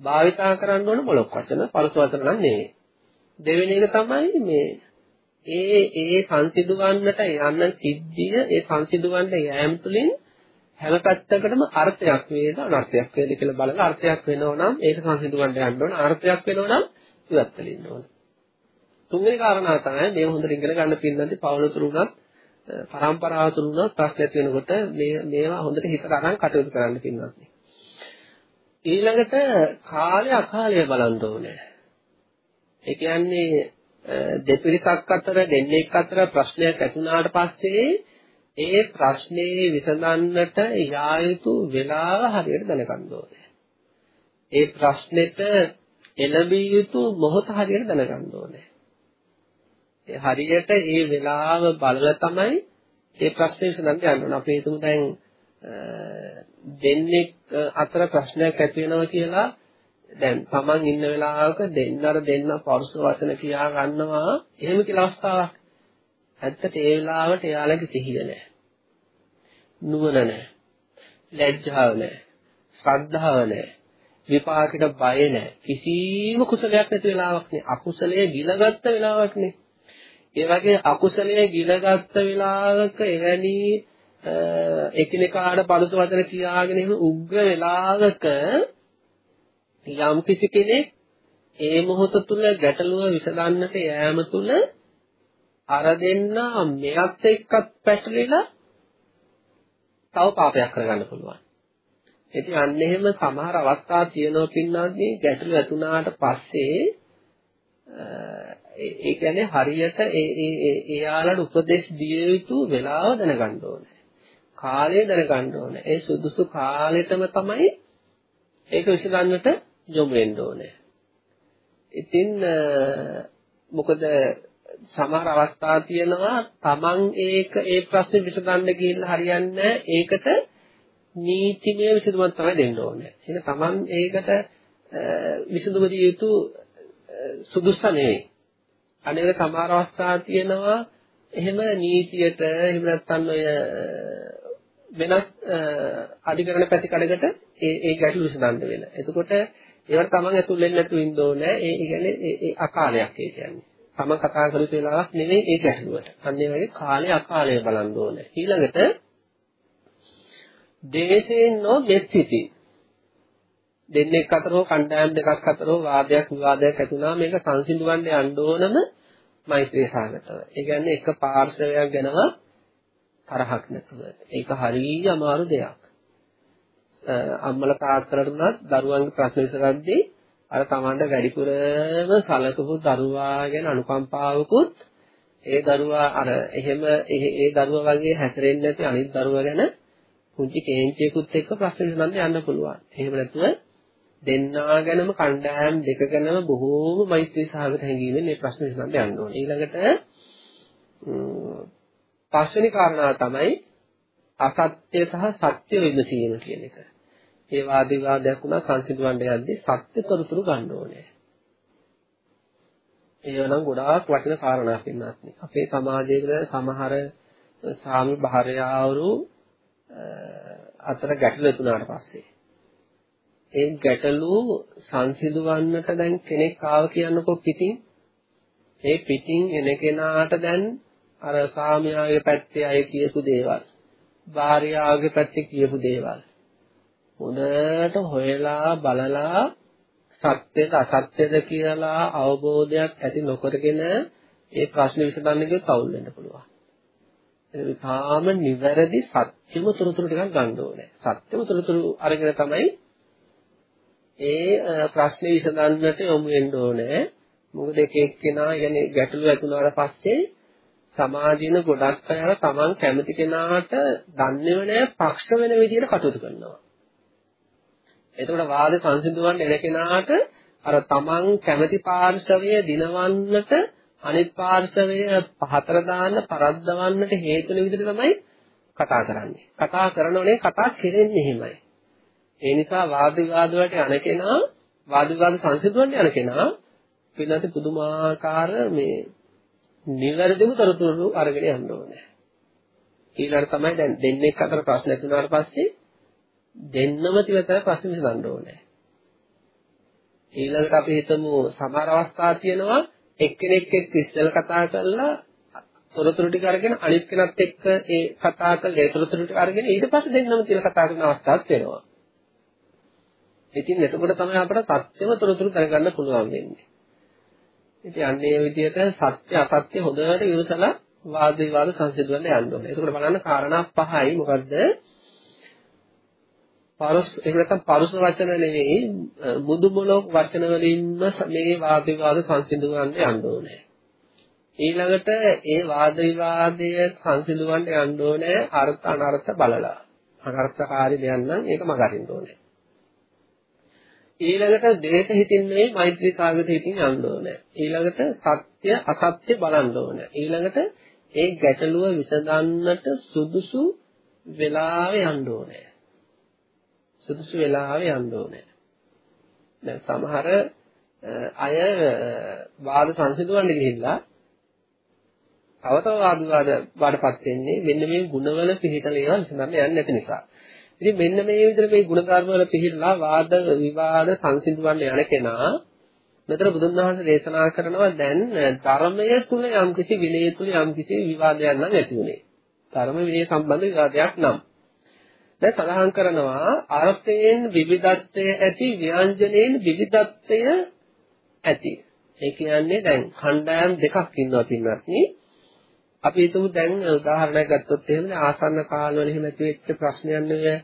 භාවිතා කරන්න ඕන මොලොක් වචන පරස වචන නම් නෙවෙයි. දෙවෙනි එක තමයි මේ ඒ ඒ සංසිඳවන්නට යන්න සිද්ධිය ඒ සංසිඳවන්න යෑම තුළින් හැම පැත්තකටම අර්ථයක් වේද අනර්ථයක් වේද කියලා බලලා අර්ථයක් වෙනවා නම් ඒක සංසිඳවන්න යන්න ඕන අර්ථයක් වෙනවා නම් ඉවත් වෙන්න ඕන. තුන්වෙනි කාරණා තමයි මේ හොඳට ඉගෙන ගන්න පින්නන්ති පවුල තුරුණත් පරම්පරාව තුරුණත් ප්‍රශ්න ඇති වෙනකොට මේ මේවා හොඳට හිතට අරන් කටයුතු කරන්න පින්නන්ති. ඊළඟට කාලය අකාලය බලන්න ඕනේ. ඒ කියන්නේ දෙපිරිසක් අතර දෙන්නෙක් අතර ප්‍රශ්නයක් ඇති වුණාට පස්සේ ඒ ප්‍රශ්නේ විසඳන්නට යා යුතු වෙලාව හරියට දැනගන්න ඕනේ. ඒ ප්‍රශ්නෙට එළඹිය යුතු මොහොත හරියට දැනගන්න ඕනේ. හරියට ඒ වෙලාව බලලා තමයි ඒ ප්‍රශ්නේ විසඳන්න යන්න ඕන. අපි හිතමු දැන් දෙන්නෙක් අතර ප්‍රශ්නයක් ඇති වෙනවා කියලා දැන් Taman ඉන්න වෙලාවක දෙන්නර දෙන්න පරුස වචන කියා ගන්නවා එහෙම කියලා අවස්ථාවක්. ඇත්තට ඒ වෙලාවට එයාලගේ සිහිය නැහැ. නුවණ නැහැ. ලැජ්ජාව නැහැ. ශ්‍රද්ධාව නැහැ. විපාකෙට බය නැහැ. කිසිම කුසලයක් නැති වෙලාවක් නේ. අකුසලයේ ගිලගත්ත වෙලාවක් නේ. ඒ වගේ අකුසලයේ ගිලගත්ත වෙලාවක එවැනි එකිනෙකාට පරුස වචන කියාගෙන එහෙම උග්‍ර වෙලාවක යම් කිසි කෙනෙක් ඒ මොහොත තුල ගැටලුව විසඳන්නට යෑම තුල අර දෙන්න මෙයත් එක්කත් පැටලිලා තව පාපයක් කරගන්න පුළුවන්. ඉතින් අන්න එහෙම සමහර අවස්ථා තියෙනවා පින්නාදී ගැටලු ඇතුණාට පස්සේ ඒ කියන්නේ හරියට ඒ ඒ එයාලට උපදෙස් දිය යුතු වෙලාව දැනගන්න ඕනේ. කාලය දැනගන්න ඕනේ. ඒ සුදුසු කාලෙටම තමයි ඒක විසඳන්නට යොමු වෙන්න ඕනේ. ඉතින් මොකද සමහර අවස්ථා තියෙනවා Taman ඒක ඒ ප්‍රශ්නේ විසඳන්න ගිහිල්ලා හරියන්නේ ඒකට නීතිමය විසඳුමක් තමයි දෙන්න ඕනේ. එහෙනම් Taman ඒකට විසඳුම දිය යුතු සුදුස්ස නෙවෙයි. අනේක සමහර අවස්ථා තියෙනවා එහෙම නීතියට එහෙම නැත්නම් ඔය වෙනස් අධිකරණ පැතිකඩකට ඒ ඒ ගැටලු විසඳන්න වෙන. එතකොට ඒවට තමන් ඇතුල් වෙන්නේ නැතුව ඉන්න ඕනේ. ඒ කියන්නේ ඒ අකාලයක් ඒ කියන්නේ. තමන් කතා කරපු වෙලාවක් නෙමෙයි ඒ ගැටලුවට. අන්න ඒ වගේ කාලය අකාලය බලන්න ඕනේ. ඊළඟට දේශයෙන් නො මෙත්සිති. දෙන්නෙක් අතර හෝ කණ්ඩායම් දෙකක් අතර හෝ වාදයක් විවාදයක් ඇති වුණා මේක සංසිඳවන්න යන්න ඕනම මෛත්‍රී සාගතව. ඒ කියන්නේ එක පාර්ශවයක් ගැනව තරහක් නැතුව. ඒක හරිය අමාරු දෙයක්. අම්මල තාත්තලට උනත් දරුවන්ගේ ප්‍රශ්න විසඳද්දී අර තමන්ට වැඩිපුරම සලකපු දරුවා ගැන අනුකම්පාවකුත් ඒ දරුවා අර එහෙම ඒ දරුවා වගේ හැසිරෙන්නේ නැති අනිත් දරුවා ගැන පුංචි කේන්තියකුත් එක්ක ප්‍රශ්න විසඳන්න යන්න පුළුවන්. එහෙම නැතුව දෙන්නා ගැනම කණ්ඩායම් දෙක ගැනම බොහෝම මෛත්‍රී සහගත හැඟීමෙන් මේ ප්‍රශ්න විසඳන්න යන්න ඕනේ. ඊළඟට පස්වෙනි කාරණාව තමයි අසත්‍ය සහ සත්‍ය විමසීම කියන එක. ඒ වාද විවාදයක් වුණා සංසිඳවන්න යද්දී සත්‍ය තොරතුරු ගන්න ඕනේ. ඒවනම් ගොඩාක් වටින කාරණාවක් ඉන්නත් අපේ සමාජයේ සමහර සාමි භාර්යාවරු අතර ගැටලු තුනකට පස්සේ ඒ ගැටලු සංසිඳවන්නට දැන් කෙනෙක් ආව කියන්නකෝ පිටින් ඒ පිටින් එන කෙනාට දැන් අර සාමියාගේ පැත්තේ අය කියපු දේවල් භාර්යාවගේ පැත්තේ කියපු දේවල් හොඳට හොයලා බලලා සත්‍යද අසත්‍යද කියලා අවබෝධයක් ඇති නොකරගෙන ඒ ප්‍රශ්න විසඳන්න ගියොත් අවුල් වෙන්න පුළුවන්. ඒක තාම නිවැරදි සත්‍යම තොරතුරු ටිකක් ගන්න ඕනේ. සත්‍යම තොරතුරු අරගෙන තමයි ඒ ප්‍රශ්නේ විසඳන්නට යොමු වෙන්න ඕනේ. මොකද එක එක්කෙනා يعني ගැටලු ඇති වුණාට පස්සේ සමාජින ගොඩක් අය අර තමන් කැමති කෙනාට දන්නේව නැහැ පක්ෂ වෙන විදිහට කටයුතු කරනවා. එතකොට වාද සංසිඳවන්න එන කෙනාට අර තමන් කැමති පාර්ශවය දිනවන්නට අනිත් පාර්ශවය පහතර දාන්න පරද්දවන්නට හේතු වෙන විදිහට තමයි කතා කරන්නේ. කතා කරනෝනේ කතා කෙරෙන්නේ එහෙමයි. ඒ නිසා වාද විවාද වලට යන කෙනා වාද විවාද සංසිඳවන්න යන කෙනා පිළිබඳ පුදුමාකාර මේ නිවැරදිම තොරතුරු අරගෙන යන්න ඕනේ. ඊළඟට තමයි දැන් දෙන්නෙක් අතර ප්‍රශ්න ඇති වුණාට පස්සේ දෙන්නම තිවතර ප්‍රශ්න විසඳන්න ඕනේ. ඊළඟට අපි හිතමු සමහර අවස්ථා තියෙනවා එක්කෙනෙක් එක්ක ඉස්සෙල් කතා කරලා තොරතුරු ටික අරගෙන අනිත් කෙනත් එක්ක ඒ කතා කරලා ඒ තොරතුරු ටික අරගෙන ඊට පස්සේ දෙන්නම තියලා කතා කරන අවස්ථාවක් වෙනවා. ඉතින් එතකොට තමයි අපට සත්‍යම තොරතුරු දැනගන්න පුළුවන් වෙන්නේ. ඉතින් අන්න ඒ විදිහට සත්‍ය අසත්‍ය හොඳට ඉවසලා වාද විවාද සංසිඳවන්න යන්න ඕනේ. එතකොට බලන්න කාරණා පහයි මොකද්ද? පරස් ඒක නැත්තම් පරුස වචන නෙවෙයි මුදු මොලොක් වචන වලින්ම මේ වාද විවාද සංසිඳවන්න යන්න ඕනේ. ඊළඟට ඒ වාද විවාදය සංසිඳවන්න යන්න ඕනේ අර්ථ අනර්ථ බලලා. අනර්ථකාරී දෙයක් නම් ඒක මගහරින්න ඕනේ. ඊළඟට දේශ හිතින් නෙවෙයි මෛත්‍රී සාගත හිතින් යන්න ඕනේ. ඊළඟට සත්‍ය අසත්‍ය බලන්න ඕනේ. ඊළඟට ඒ ගැටලුව විසඳන්නට සුදුසු වෙලාවෙ යන්න ඕනේ. සුදුසු වෙලාවෙ යන්න ඕනේ. දැන් සමහර අය වාද සංසිඳවන්න ගිහිල්ලා තව තව වාද වාද වඩපත් වෙන්නේ මෙන්න මේ ಗುಣවල පිළිතල ඒවා විසඳන්න යන්නේ නැති නිසා. ඉතින් මෙන්න මේ විදිහට මේ ಗುಣධර්ම වල පිළිහිලා වාද විවාද සංසිඳවන්න යන කෙනා මෙතන බුදුන් වහන්සේ දේශනා කරනවා දැන් ධර්මය තුල යම්කිසි විනය තුල යම්කිසි විවාදයක් නම් ඇති උනේ. ධර්ම විනය සම්බන්ධ විවාදයක් නම්. දැන් සඳහන් කරනවා අර්ථයෙන් විවිධත්වය ඇති ව්‍යංජනයෙන් විවිධත්වය ඇති. ඒ කියන්නේ දැන් කණ්ඩායම් දෙකක් ඉන්නවා පින්වත්නි. අපි හිතමු දැන් උදාහරණයක් ගත්තොත් එහෙම ආසන්න කාලවල එහෙම ඇති වෙච්ච ප්‍රශ්නයක් නෙවෙයි.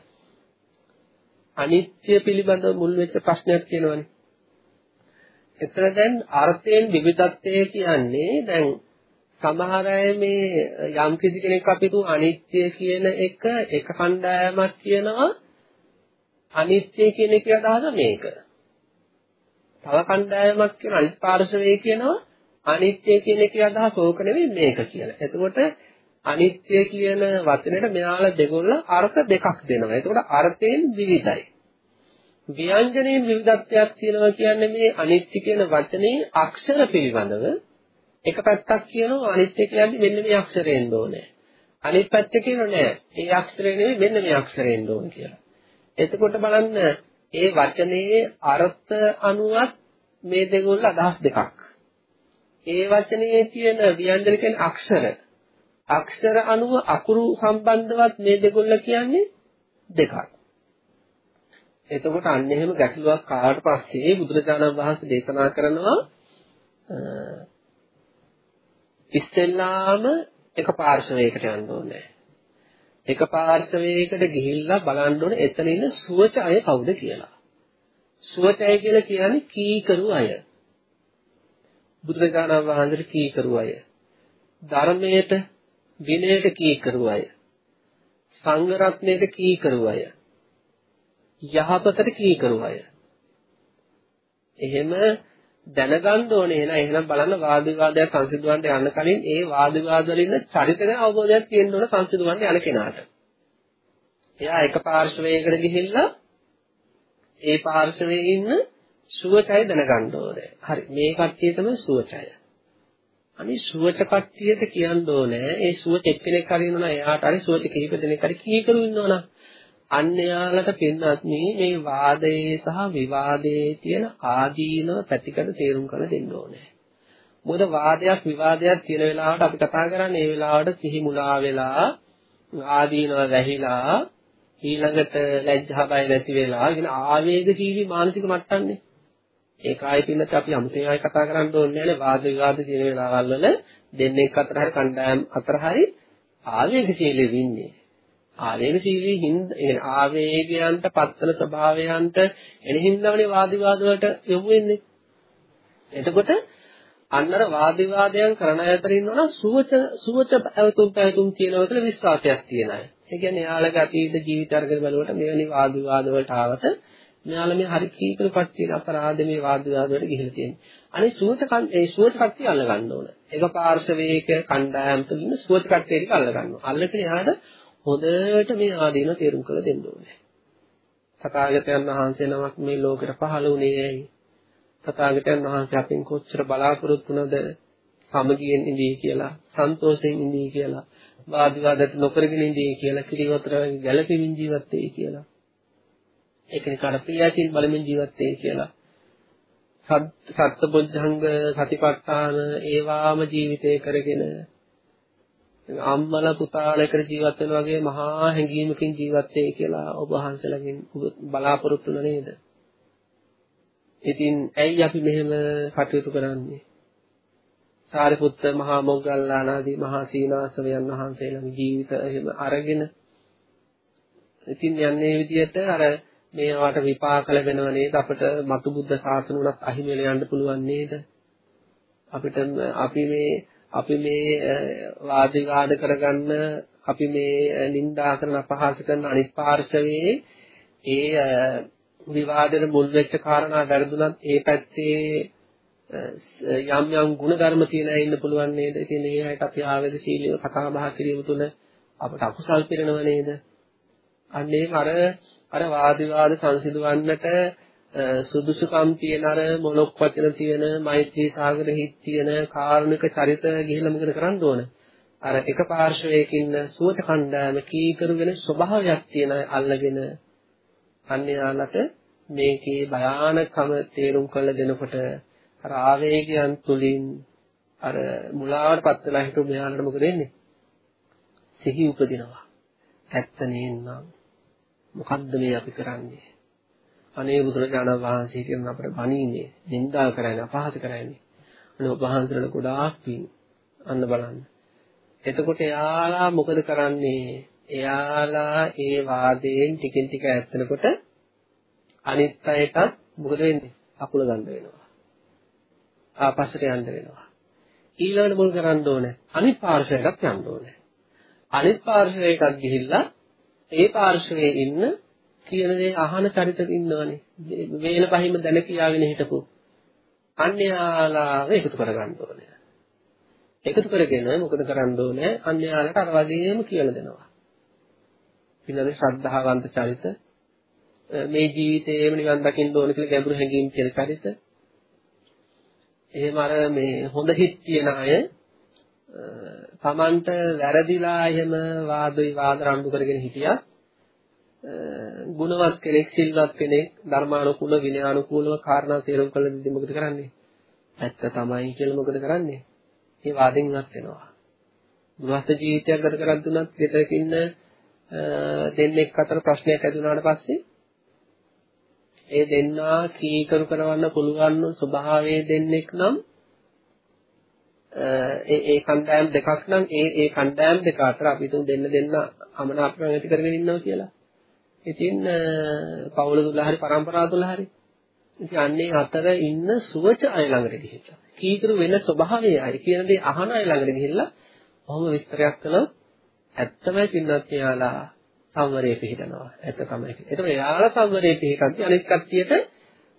අනිත්‍ය පිළිබඳව මුල් වෙච්ච ප්‍රශ්නයක් තියෙනවනේ. එතන දැන් අර්ථයෙන් විවිධත්වය කියන්නේ දැන් සමහර අය මේ යම් කිසි කෙනෙක් අපි තු අනිත්‍ය කියන එක එක කණ්ඩායමක් කියනවා අනිත්‍ය කියන එකේ අදහස මේක. තව කණ්ඩායමක් කියන අනිත් පාර්ශවයේ කියනවා අනිත්‍ය කියන එකේ අදහස ඕක නෙවෙයි මේක කියලා. එතකොට අනිත්‍ය කියන වචනෙට මෙයාලා දෙගොල්ල අර්ථ දෙකක් දෙනවා. එතකොට අර්ථයෙන් විවිධයි. ව්‍යංජනයේ විවිධත්වයක් තියෙනවා කියන්නේ මේ අනිත්‍ය කියන වචනේ අක්ෂර පිළිබඳව එක පැත්තක් කියනවා අනිත්‍ය කියන්නේ මෙන්න මේ අක්ෂරයෙන් ඕනේ. අනිත් පැත්ත කියනවා නෑ. ඒ අක්ෂරය නෙවෙයි මෙන්න මේ අක්ෂරයෙන් ඕනේ කියලා. එතකොට බලන්න ඒ වචනේ අර්ථ අනුවත් මේ දෙගොල්ල අදහස් දෙකක්. ඒ වචනේ තියෙන ව්‍යංජන කියන්නේ අක්ෂර. අක්ෂර අනුව අකුරු සම්බන්ධවත් මේ දෙගොල්ල කියන්නේ දෙකක්. එතකොට අන්න එහෙම ගැටලුවක් ආවට පස්සේ බුදුරජාණන් වහන්සේ දේශනා කරනවා ඉස්සෙල්ලාම එක පාර්ශවයකට යන්න ඕනේ. එක පාර්ශවයකට ගිහිල්ලා බලන්න ඕනේ එතන ඉන්න සුවච අය කවුද කියලා. සුවච අය කියලා කියන්නේ කීකරු අය. බුදුරජාණන් වහන්සේට කීකරු අය. ධර්මයට විනයට කීකරු අය. සංඝ රත්නයට කීකරු අය. යහපතට කීකරු අය. එහෙම දැනගන්න ඕනේ එහෙනම් එහෙනම් බලන්න වාද විවාදයක් සංසිඳවන්න යන්න කලින් ඒ වාද විවාද වල ඉන්න චරිත ගැන අවබෝධයක් තියෙන්න ඕන සංසිඳවන්න යන කෙනාට. එයා එක පාර්ශවයකට ගිහිල්ලා ඒ පාර්ශවයේ ඉන්න සුවචය දැනගන්න ඕනේ. හරි මේ කට්ටිය තමයි සුවචය. අනිත් සුවච කට්ටියට කියන්න ඕනේ ඒ සුවච එක්කෙනෙක් හරි ඉන්නවා එයාට හරි සුවච කිහිප දෙනෙක් හරි කීකරු ඉන්නවනම් අන්න යාලට පින්නත් මේ වාදයේ සහ විවාදයේ තියෙන ආදීනව පැතිකඩ තේරුම් කරලා දෙන්න ඕනේ. මොකද වාදයක් විවාදයක් තියෙන වෙලාවට අපි කතා කරන්නේ ඒ වෙලාවට සිහි මුලා වෙලා ආදීනව වැහිලා ඊළඟට ලැජ්ජා බය නැති වෙලා කියන ආවේගශීලී මානසික මට්ටම්නේ. ඒකයි පින්නත් අපි අමුතේ ආයි කතා කරන්න ඕනේ නැහැ වාද විවාද තියෙන වෙලාවල් වල දෙන්නෙක් අතර හරි කණ්ඩායම් අතර හරි ආවේගශීලී වෙන්නේ. ආවේගශීලී හින්ද ඒ ආවේගයන්ට පත්තන ස්වභාවයන්ට එන හින්දාවනේ වාද විවාද වලට යොමු වෙන්නේ. එතකොට අන්නර වාද විවාදයන් කරන අතර ඉන්නවනම් සුවච සුවච පැවතුම් පැවතුම් තියෙනවා කියලා විශ්වාසයක් තියෙන අය. ඒ කියන්නේ යාළගේ අතීත ජීවිත අරගෙන බලනකොට මෙවැනි වාද විවාද වලට ආවට මෙයාලා මේ හරි කීකරු කට්ටිය අපරාධ මේ වාද විවාද වලට ගිහිල්ලා තියෙන්නේ. අනේ සුවච ඒ සුවච කට්ටිය අල්ල ගන්න ඕන. එක පාර්ශවයක කණ්ඩායම් තුන ඉන්න සුවච කට්ටිය ටික අල්ල ගන්නවා. අල්ලගෙන එයාට හොඳට මේ ආදීන තේරුම් කරලා දෙන්න ඕනේ. තථාගතයන් වහන්සේ නමක් මේ ලෝකෙට පහළ වුණේ ඇයි? තථාගතයන් වහන්සේ අපෙන් කොච්චර බලාපොරොත්තු වුණද සමගියෙන් ඉඳී කියලා, සන්තෝෂයෙන් ඉඳී කියලා, වාද විවාදات නොකරගෙන ඉඳී කියලා, කිරිවතර ගැළපෙමින් ජීවත් වෙයි කියලා. ඒකනිකාට ප්‍රියසින් බලමින් ජීවත් වෙයි කියලා. සත්බොද්ධංග සතිපට්ඨාන ඒවාම ජීවිතේ කරගෙන අම්මලා පුතාලකට ජීවත් වෙන වගේ මහා හැඟීමකින් ජීවත් වෙයි කියලා ඔබ වහන්සේලාගෙන් බලාපොරොත්තු වෙන නේද? ඉතින් ඇයි අපි මෙහෙම කටයුතු කරන්නේ? සාරිපුත්ත මහා මොග්ගල්ලාන ආදී මහා සීනාසවයන් වහන්සේලාගේ ජීවිත එහෙම අරගෙන ඉතින් යන්නේ විදිහට අර මේවට විපාක ලැබෙනව නේද? අපිට මතු බුද්ධ ශාසන උනත් අහිමිල යන්න පුළුවන් නේද? අපිට අපි මේ අපි මේ වාද විවාද කරගන්න අපි මේ නිඳා කරන අපහාස කරන අනිත් පාර්ශවයේ ඒ විවාදෙට මුල් වෙච්ච කාරණා වැරදුනත් ඒ පැත්තේ යම් යම් ගුණ ධර්ම තියෙන අය ඉන්න පුළුවන් නේද? ඉතින් ඒ අයට අපි ආවේගශීලීව කතා බහ කිරීම තුළ අපට අකුසල් පිරෙනව නේද? අන්න ඒක අර අර වාද විවාද සංසිඳවන්නට සුදුසුකම් තියෙන අර මොලොක් වචන තියෙන මෛත්‍රී සාගර හිත් තියෙන කාරුණික චරිත ගිහිල්ලා මොකද කරන්න ඕන. අර එක පාර්ශවයකින් සුවත කණ්ඩායම කීකරු වෙන ස්වභාවයක් තියෙන අල්ලගෙන අන්‍යයාලට මේකේ භයානකම තේරුම් කරලා දෙනකොට අර ආවේගයන් තුලින් අර මුලාවට පත් වෙලා හිටු මෙයාලට මොකද වෙන්නේ? සිහි උපදිනවා. ඇත්ත නේන්නම්. මොකද්ද මේ අපි කරන්නේ? අනේ බුදුරජාණන් වහන්සේ කියන අපට බණීනේ, නින්දා කරන්නේ, අපහාස කරන්නේ. අනේ ඔබ වහන්සේලා ගොඩාක් පිං අන්න බලන්න. එතකොට එයාලා මොකද කරන්නේ? එයාලා ඒ වාදයෙන් ටිකෙන් ටික ඇත්තනකොට අනිත් අයටත් මොකද වෙන්නේ? අකුල ගන්න වෙනවා. ආපස්සට යන්න වෙනවා. ඊළඟට මොකද කරන්න ඕනේ? අනිත් පාර්ශවයටත් යන්න ඕනේ. අනිත් පාර්ශවයටත් ගිහිල්ලා ඒ පාර්ශවයේ ඉන්න කියන දේ අහන චරිතෙ ඉන්නවනේ. වේල පහින්ම දැන කියාගෙන හිටපු අන්‍යයාලාව එකතු කරගන්න ඕනේ. එකතු කරගෙන මොකද කරන්න ඕනේ? අන්‍යයාලට අර වගේම කියලා දෙනවා. පින්නද ශ්‍රද්ධාවන්ත චරිත මේ ජීවිතේම නිවන් දකින්න ඕන කියලා ගැඹුරු හැඟීම් කියන චරිත. එහෙම අර මේ හොඳ හිත් තියන අය තමන්ට වැරදිලා එහෙම වාද විවාද රණ්ඩු කරගෙන හිටියා ගුණවත් කෙනෙක් සිල්වත් කෙනෙක් ධර්මානුකූල විනයානුකූලව කාරණා තේරුම් කළ දෙදී මොකද කරන්නේ? ඇත්ත තමයි කියලා මොකද කරන්නේ? මේ වාදෙන් ඉවත් වෙනවා. ගෘහස්ත ජීවිතයක් ගත කරද්දුනත් ගෙදරක ඉන්න දෙන්නෙක් අතර ප්‍රශ්නයක් ඇති වුණාට පස්සේ ඒ දෙන්නා කීකරු කරවන්න පුළුවන් ස්වභාවයේ දෙන්නෙක් නම් ඒ ඒ කණ්ඩායම් දෙකක් නම් ඒ ඒ කණ්ඩායම් දෙක අතර අපි තුන් දෙන්න දෙන්න අමනාපකම් ඇති කරගෙන ඉන්නවා කියලා. ඉතින් පවුල තුල හරි පරම්පරාව තුල හරි ඉතින් අන්නේ අතර ඉන්න සුවච අය ළඟට ගිහිල්ලා කීකරු වෙන ස්වභාවයේ අය කියන දේ අහන අය ළඟට ගිහිල්ලා ඔහොම විස්තරයක් කළොත් ඇත්තමයි පින්නත් යාලා සංවරයේ පිළිහිටනවා. ඇත්ත තමයි. ඒතකොට යාලා සංවරයේ පිළිහිටන්ති අනිත් කට්ටියට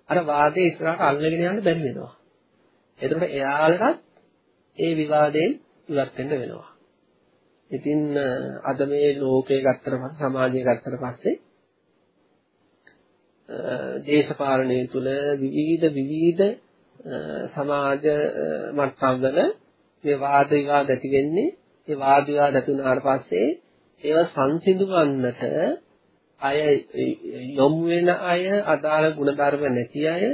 අර වාදයේ ඉස්සරහට අල්ලගෙන යන්න බැරි වෙනවා. එතකොට එයාලටත් ඒ විවාදයෙන් ඉවත් වෙන්න වෙනවා. ඉතින් අද මේ ලෝකය ගත්තට පස්සේ සමාජය ගත්තට පස්සේ දේශපාලනය තුළ විවිධ විවිධ සමාජ මට්ටම්වල මේ වාද විවාද ඇති වෙන්නේ ඒ වාද විවාද ඇති වුණාට පස්සේ ඒව සංසිඳවන්නට අය යොමු වෙන අය අදාළ ಗುಣධර්ම නැති අය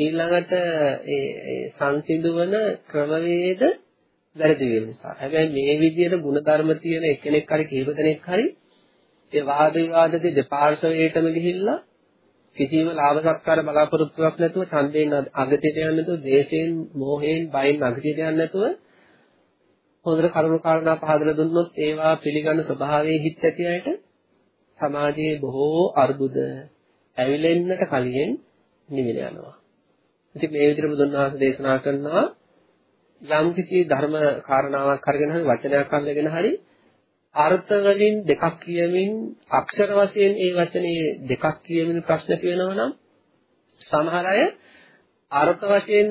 ඊළඟට ඒ සංසිඳවන ක්‍රමවේද වැරදි වීම නිසා. හැබැයි මේ විදිහට ಗುಣධර්ම තියෙන එක්කෙනෙක් හරි කීප දෙනෙක් හරි ඒ වාද විවාදයේ දෙපාර්ශවයටම ගිහිල්ලා කිසිම ලාභ සත්කාර බලාපොරොත්තුවක් නැතුව ඡන්දයෙන් අගතියට යන්නේ නැතුව දේශයෙන් මෝහයෙන් බයෙන් අගතියට යන්නේ නැතුව හොඳට කරුණු කාරණා පහදලා දුන්නොත් ඒවා පිළිගන්න ස්වභාවයේ හිත් ඇති අයට සමාජයේ බොහෝ අර්බුද ඇවිලෙන්නට කලින් නිවිල යනවා. ඉතින් මේ විදිහට බුදුන් වහන්සේ දේශනා කරනවා යම් කිසි ධර්ම කාරණාවක් අරගෙන හරි වචනයක් අල්ලගෙන හරි අර්ථ වලින් දෙකක් කියමින් අක්ෂර වශයෙන් ඒ වචනේ දෙකක් කියමින් ප්‍රශ්න කියනවා නම් සමහර අය අර්ථ වශයෙන්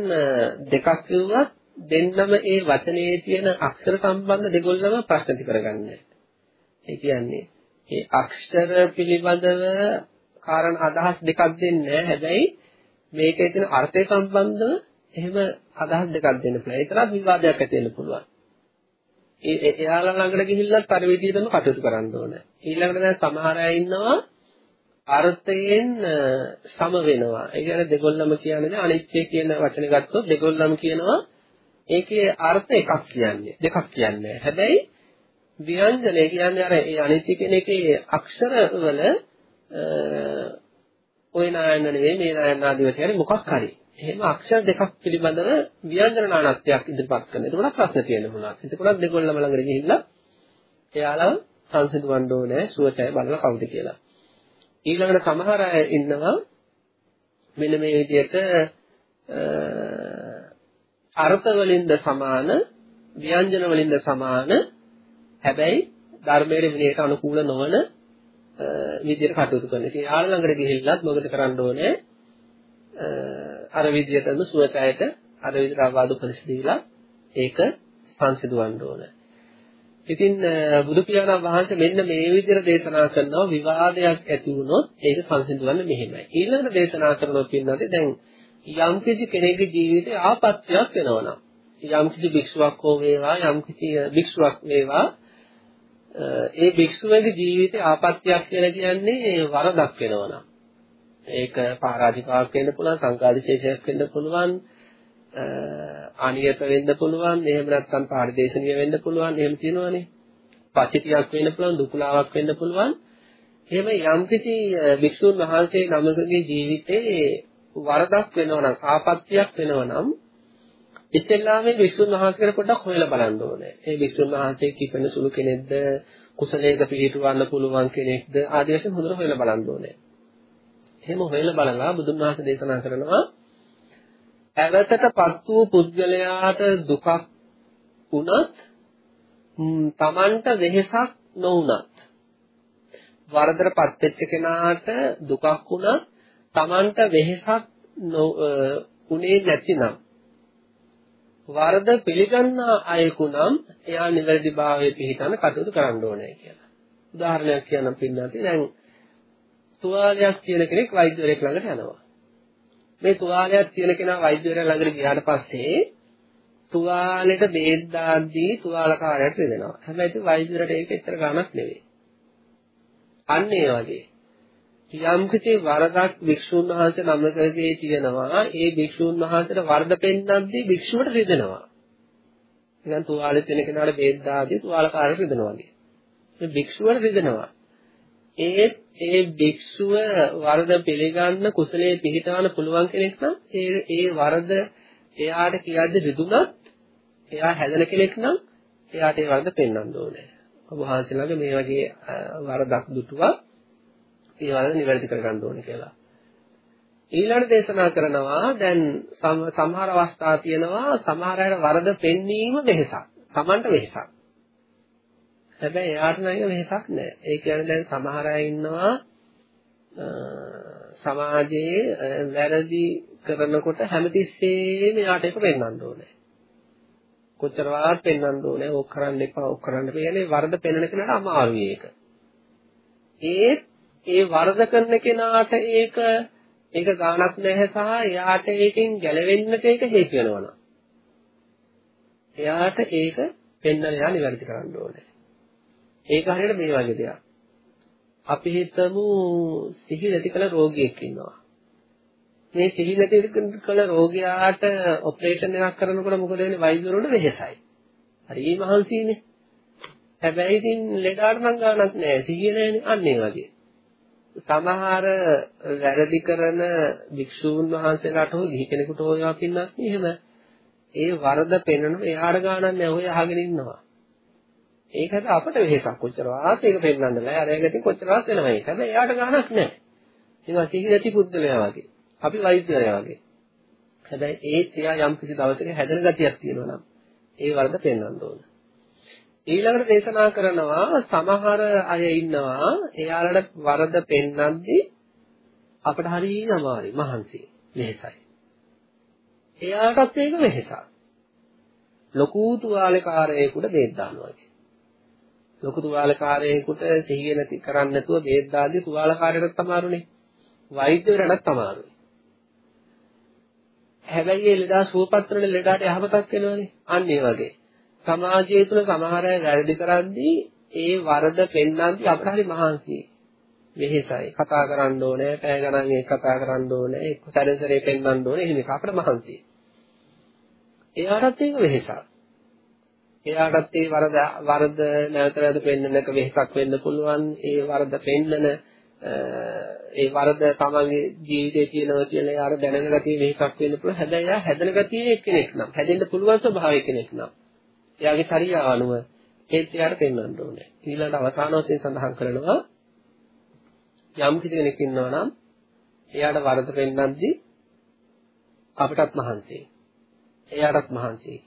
දෙකක් කිව්වත් දෙන්නම ඒ වචනේ තියෙන අක්ෂර සම්බන්ධ දෙගොල්ලම ප්‍රශ්න ති කරගන්නේ. ඒ කියන්නේ ඒ අක්ෂර පිළිබඳව කාරණා අදහස් දෙකක් දෙන්නේ හැබැයි මේකේ තියෙන අර්ථය සම්බන්ධව එහෙම අදහස් දෙකක් දෙන්න පුළුවන්. ඒ තරම් විවාදයක් ඇති වෙන්න පුළුවන්. ඒ එයාලා ළඟට ගිහිල්ලත් අර විදිහටම කටයුතු කරන්න ඕනේ. ඊළඟට දැන් සමහර අය ඉන්නවා අර්ථයෙන් සම වෙනවා. ඒ කියන්නේ දෙගොල්ලම කියන්නේ අනිත්‍ය කියන වචනේ ගත්තොත් දෙගොල්ලම කියනවා ඒකේ අර්ථ එකක් කියන්නේ දෙකක් කියන්නේ හැබැයි ව්‍යංජනය කියන්නේ අර ඒ අනිත්‍ය කියන එකේ අක්ෂර වල ඔය නායන නෙවෙයි මේ නායන ආදී වශයෙන් මොකක් හරි එහෙම අක්ෂර දෙකක් පිළිබඳව ව්‍යංජන නානත්වයක් ඉදිරිපත් කරන. එතකොට ප්‍රශ්න තියෙන්න පුළුවන්. එතකොට දෙගොල්ලම ළඟට ගිහිල්ලා එයාලා සංසිඳවන්න ඕනේ සුවචය බලලා කවුද කියලා. ඊළඟට සමහර අය ඉන්නවා මෙන්න මේ විදිහට අර්ථ වලින්ද සමාන ව්‍යංජන වලින්ද සමාන හැබැයි ධර්මයේ විනයට අනුකූල නොවන විදිහට කටයුතු කරන. ඉතින් යාළ ළඟට ගිහිල්ලත් මොකද කරන්න ඕනේ? අර විදිහටම සුවචයට අර විදිහට අවවාද උපදෙස් දීලා ඒක සංසිඳවන්න ඕනේ. ඉතින් බුදු පියාණන් වහන්සේ මෙන්න මේ විදිහට දේශනා කරනවා විවාදයක් ඇති වුණොත් ඒක සංසිඳවන්න මෙහෙමයි. ඊළඟට දේශනා කරනවා කියනවාද දැන් යම් කිසි කෙනෙකුගේ ජීවිතේ ආපත්‍යක් වෙනවා යම් කිසි භික්ෂුවක් හෝ වේවා යම් කිසි භික්ෂුවක් වේවා ඒ භික්ෂුවගේ ජීවිතේ ආපත්‍යක් කියලා කියන්නේ වරදක් වෙනවා ඒක පරාජිකාවක් වෙන්න පුළුවන් සංකාදිශේෂයක් වෙන්න පුළුවන් අනියත වෙන්න පුළුවන් එහෙම නැත්නම් පාරිදේශනීය වෙන්න පුළුවන් එහෙම තියෙනවනේ පචිතියක් වෙන්න පුළුවන් දුකලාවක් වෙන්න පුළුවන්. එහෙම යම්කිසි වික්ෂුන් වහන්සේ නමකගේ ජීවිතේ වරදක් වෙනවා නම් ආපත්‍යක් වෙනවා නම් ඉස්සෙල්ලා මේ වික්ෂුන් වහන්සේකට පොඩ්ඩක් හොයලා බලන්න ඕනේ. ඒ වික්ෂුන් වහන්සේ කිපෙන සුළු කෙනෙක්ද, කුසලයක පිළිටවන්න පුළුවන් කෙනෙක්ද ආදී වශයෙන් හොඳට හොයලා බලන්න ඕනේ. එහෙම හොයලා බලලා බුදුන් වහන්සේ දේශනා කරනවා ඇවතටපත් වූ පුද්ගලයාට දුකක් වුණත් තමන්ට වෙහෙසක් නොවුණත් වරදටපත් වෙච්ච කෙනාට දුකක් වුණත් තමන්ට වෙහෙසක් උනේ නැතිනම් වරද පිළිගන්නා අයෙකු නම් එයා නිවැරදිභාවයේ පිළිතන කටයුතු කරන්න ඕනේ කියලා. උදාහරණයක් කියන්නම් පින්නන්ති දැන් තුවාලයක් තියෙන කෙනෙක් වෛද්‍යවරයෙක් ළඟට යනවා. මේ තුවාලයක් තියෙන කෙනා වෛද්‍යවරයා ළඟට ගියාට පස්සේ තුවාලෙට බේත් දාද්දී තුවාලකාරයට දෙනවා. හැබැයි ඉතින් වෛද්‍යවරට ඒක එච්චර ගාණක් නෙවෙයි. අන්න ඒ වගේ යම් කිසි වරදක් වික්ෂුන් වහන්සේ නමකගේ තියෙනවා ඒ වික්ෂුන් වහන්සේට වරද පෙන්වද්දී වික්ෂුවට රිදෙනවා. නිකන් තුවාලෙ තියෙන කෙනාට බේත් දාද්දී තුවාලකාරයට රිදෙනවා වගේ. මේ වික්ෂුවට රිදෙනවා. ඒ ඒ භික්ෂුව වරද පිළිගන්න කුසලයේ පිහිටවන්න පුළුවන් කෙනෙක් නම් ඒ ඒ වරද එයාට කියද්දි රිදුනත් එයා හැදෙන කෙනෙක් නම් එයාට ඒ වරද පෙන්වන්න ඕනේ. ඔබ වහන්සේලාගේ මේ වගේ වරදක් දුටුවා ඒ වරද නිවැරදි කරගන්න ඕනේ කියලා. ඊළඟ දේශනා කරනවා දැන් සමහර අවස්ථා තියෙනවා සමහර අය වරද පෙන්වීම වෙහසක්. Tamanට වෙහසක්. හැබැයි එයාට නම් වෙහසක් නැහැ. ඒ කියන්නේ දැන් සමහර අය ඉන්නවා සමාජයේ වැරදි කරනකොට හැමතිස්සෙම එයාට ඒක පෙන්වන්න ඕනේ. කොච්චර වාත් පෙන්වන්න ඕනේ. ඕක කරන්න එපා, ඕක කරන්න එපා. කියන්නේ වරද පෙන්වන කෙනාට අමාරුයි ඒක. ඒත් ඒ වරද කරන කෙනාට ඒක ඒක ගාණක් නැහැ සහ එයාට ඒකෙන් ගැලවෙන්නට ඒක හේතු වෙනවා. එයාට ඒක පෙන්වන්න යා නිවැරදි කරන්න ඕනේ. ඒක හරියට මේ වගේ දෙයක්. අපි හිතමු සිහි නැති කළ රෝගියෙක් ඉන්නවා. මේ සිහි නැති කළ රෝගියාට ඔපරේෂන් එකක් කරනකොට මොකද වෙන්නේ වෛද්‍යවරුන්ට වෙහෙසයි. හරි මහන්සියිනේ. හැබැයි ඉතින් ලෙඩාට නම් ගාණක් නැහැ. සිහිය නැහැනේ. අන්න ඒ වගේ. සමහර වැරදි කරන භික්ෂූන් වහන්සේලාට හෝ ගිහි කෙනෙකුට හෝ ඒවා පින්නත් එහෙම ඒ වරද පෙන්වන එයාට ගාණක් නැහැ. ඔය අහගෙන ඉන්නවා. ඒක හැබැයි අපට වෙහෙසක් කොච්චර වාස් ඒක පෙන්නන්න බෑ. අර ඒකදී කොච්චර වාස් වෙනවා ඒක. හැබැයි එයාට ගාණක් නැහැ. ඒක සිහි නැති පුද්ගලයා වගේ. අපි වෛද්‍යවරයා වගේ. හැබැයි ඒත් එයා යම් කිසි දවසක හැදෙන ගතියක් තියෙනවා නම් ඒ වරද පෙන්වන්න ඕන. ඊළඟට දේශනා කරනවා සමහර අය ඉන්නවා එයාලට වරද පෙන්වද්දී අපට හරිය අමාරුයි මහන්සි වෙහෙසයි. එයාටත් ඒක වෙහෙසක්. ලොකු තුවාලකාරයෙකුට දෙයක් දානවා වගේ. ලොකු තුවාලකාරයෙකුට සිහිය නැති කරන්නේ නැතුව බේත් දාද්දී තුවාලකාරයටත් අමාරුනේ. වෛද්‍යවරයටත් අමාරුයි. හැබැයි ඒ ලෙඩා සුවපත් වෙන ලෙඩාට යහපතක් වෙනවනේ. අන්න ඒ වගේ. සමාජය තුළ සමහර අය වැරදි කරද්දී ඒ වරද පෙන්වන්ති අපට හරි මහන්සියි. වෙහෙසයි. කතා කරන්න ඕනේ, පැය ගණන් ඒක කතා කරන්න ඕනේ, එක්ක සැරසරේ පෙන්වන්න ඕනේ. එහෙම එක අපට මහන්සියි. එයාටත් ඒක වෙහෙසක්. එයාටත් ඒ වරද වරද නැවත නැවත පෙන්නනක වෙහසක් වෙන්න පුළුවන්. ඒ වරද පෙන්නන ඒ වරද තමන්ගේ ජීවිතේ තියෙනවා කියලා එයාට දැනෙන ගතිය වෙහසක් වෙන්න පුළුවන්. හැබැයි එයා හැදෙන ගතියේ කෙනෙක් නම්, හැදෙන්න පුළුවන් ස්වභාවයේ කෙනෙක් නම්. එයාගේ චර්යාව අනුව ඒත් එයාට පෙන්වන්න ඕනේ. ඊළඟට අවසාන වශයෙන් සඳහන් කරනවා යම් කිසි කෙනෙක් ඉන්නවා නම් එයාට වරද පෙන්වද්දී අපටත් මහන්සියි. එයාටත් මහන්සියි.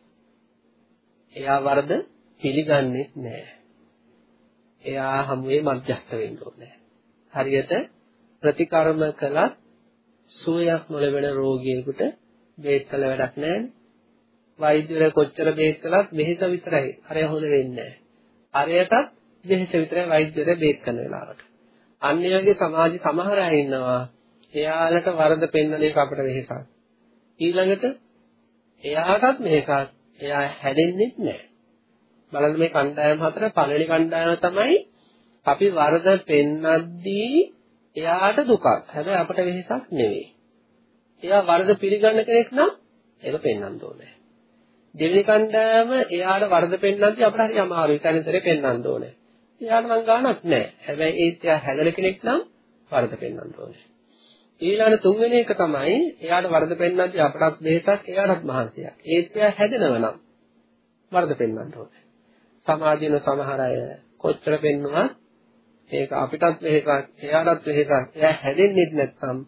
එයා වරද පිළිගන්නේ නැහැ. එයා හමුවේ මධ්‍යස්ත වෙන්න ඕනේ. හරියට ප්‍රතිකර්ම කළත් සුවයක් නොලැබෙන රෝගියෙකුට බේත් කළ වැඩක් නැහැ. වෛද්‍යවරය කොච්චර බේත් කළත් මෙහෙස විතරයි. අරය හොඳ වෙන්නේ නැහැ. අරයටත් මෙහෙස විතරයි වෛද්‍යවරය බේත් කරන වෙලාවට. අන්න ඒ වගේ සමාජي සමහර අය ඉන්නවා. එයාලට වරද පෙන්වන එක අපිට වෙහෙසක්. ඊළඟට එයාටත් මේකක් එයා හැදෙන්නේ නැහැ. බලන්න මේ කණ්ඩායම හතර පළවෙනි කණ්ඩායම තමයි අපි වරද පෙන්නද්දී එයාට දුකක්. හැබැයි අපට වෙහෙසක් නෙවෙයි. එයා වරද පිළිගන්න කෙනෙක් නම් ඒක පෙන්වන්න ඕනේ. දෙවෙනි කණ්ඩායම එයාට වරද පෙන්වන්නත් අපිට හරි අමාරුයි. තනිතරේ පෙන්වන්න ඕනේ. එයාට නම් ගාණක් නැහැ. හැබැයි ඒත් එයා හැදෙන කෙනෙක් නම් වරද පෙන්වන්න ඕනේ. ඊළඟ තුන්වෙනි එක තමයි එයාට වරද පෙන්වන්නත් අපටත් දෙහසක් එයාටත් මහන්සියක්. ඒත් එයා හැදෙනව නම් වරද පෙන්වන්න ඕනේ. සමාජින සමහර අය කොච්චර පෙන්නුවත් ඒක අපිටත් වෙහෙසක් එයාටත් වෙහෙසක් එයා හැදෙන්නේ නැත්නම්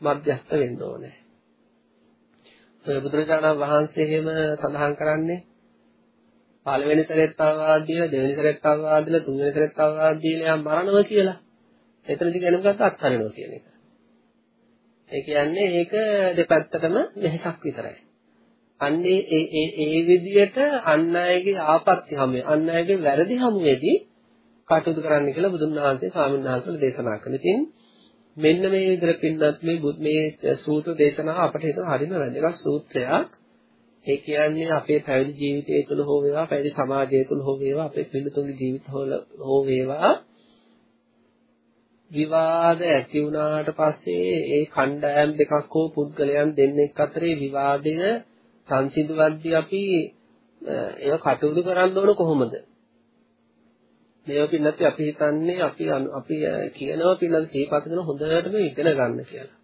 මධ්‍යස්ත වෙන්න ඕනේ. ඔය බුදුරජාණන් වහන්සේ එහෙම සඳහන් කරන්නේ පළවෙනි සැරේත් අවවාද දීලා දෙවෙනි සැරේත් අවවාද දීලා තුන්වෙනි සැරේත් අවවාද දීලා යා මරණව කියලා. එතනදි කියනම ගත්ත අත්හරිනවා කියන එක. ඒ කියන්නේ ඒක දෙපැත්තටම වෙහසක් විතරයි. අන්නේ ඒ ඒ ඒ විදිහට අන් අයගේ ආපත්‍ය හැම අන් අයගේ වැරදි හැමෙදී කටයුතු කරන්න කියලා බුදුන් වහන්සේ ස්වාමීන් වහන්සේලා දේශනා කළා. ඉතින් මෙන්න මේ විදිහට පින්නත් මේ මේ සූත්‍ර දේශනාව අපට හිතන හරිම වැදගත් සූත්‍රයක්. ඒ කියන්නේ අපේ පැවිදි ජීවිතය තුළ හෝ වේවා පැවිදි සමාජය තුළ හෝ වේවා අපේ පිළිතුන්ගේ ජීවිත හෝ වේවා විවාද ඇති වුණාට පස්සේ ඒ කණ්ඩායම් දෙකක් හෝ පුද්ගලයන් දෙන්නෙක් අතරේ විවාදය සංසිඳවද්දී අපි ඒව කටයුතු කරන්න ඕන කොහොමද? මේවා පින්නත් අපි හිතන්නේ අපි අපි කියනවා පින්නත් සීපත් කරන හොඳටම ඉගෙන ගන්න කියලා.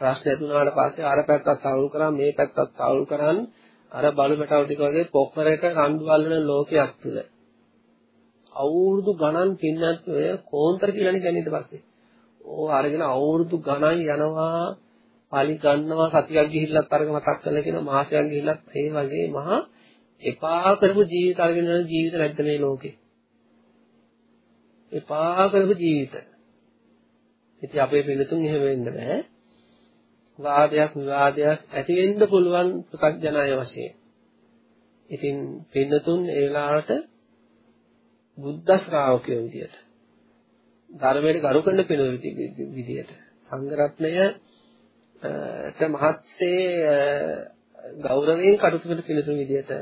ප්‍රශ්න ඇති වුණාට පස්සේ අර පැත්තත් අවුල් කරා මේ පැත්තත් අවුල් කරන් අර බලු පැටව ටික වගේ පොක්කරයට රණ්ඩු වල්ලන ලෝකයක් තුල අවුරුදු ගණන් පින්නත් ඔය කෝන්තර කියලානේ කියන්නේ ඊට පස්සේ. ඕ අරගෙන අවුරුදු ගණන් යනවා පාලි ගන්නවා සතියක් ගිහිල්ලත් අරගෙන මතක් කරලා කියන මාසයක් ගිහිල්ලත් ඒ වගේ මහා එපා කරපු ජීවිත අරගෙන යන ජීවිත නැද්ද මේ ලෝකේ? එපා කරපු ජීවිත. ඉතින් අපේ පිළිතුන් එහෙම වෙන්න බෑ. වාදයක් විවාදයක් ඇති වෙන්න පුළුවන් ප්‍රත්‍යඥය වශයෙන්. ඉතින් පින්නතුන් ඒ වෙලාවට බුද්ධ ශ්‍රාවකයෝ විදියට ධර්මයට ගරු කරන පින විදියට සංඝ රත්නය ත මහත්සේ ගෞරවයෙන් කටයුතු කරන පිළිතුරු විදියට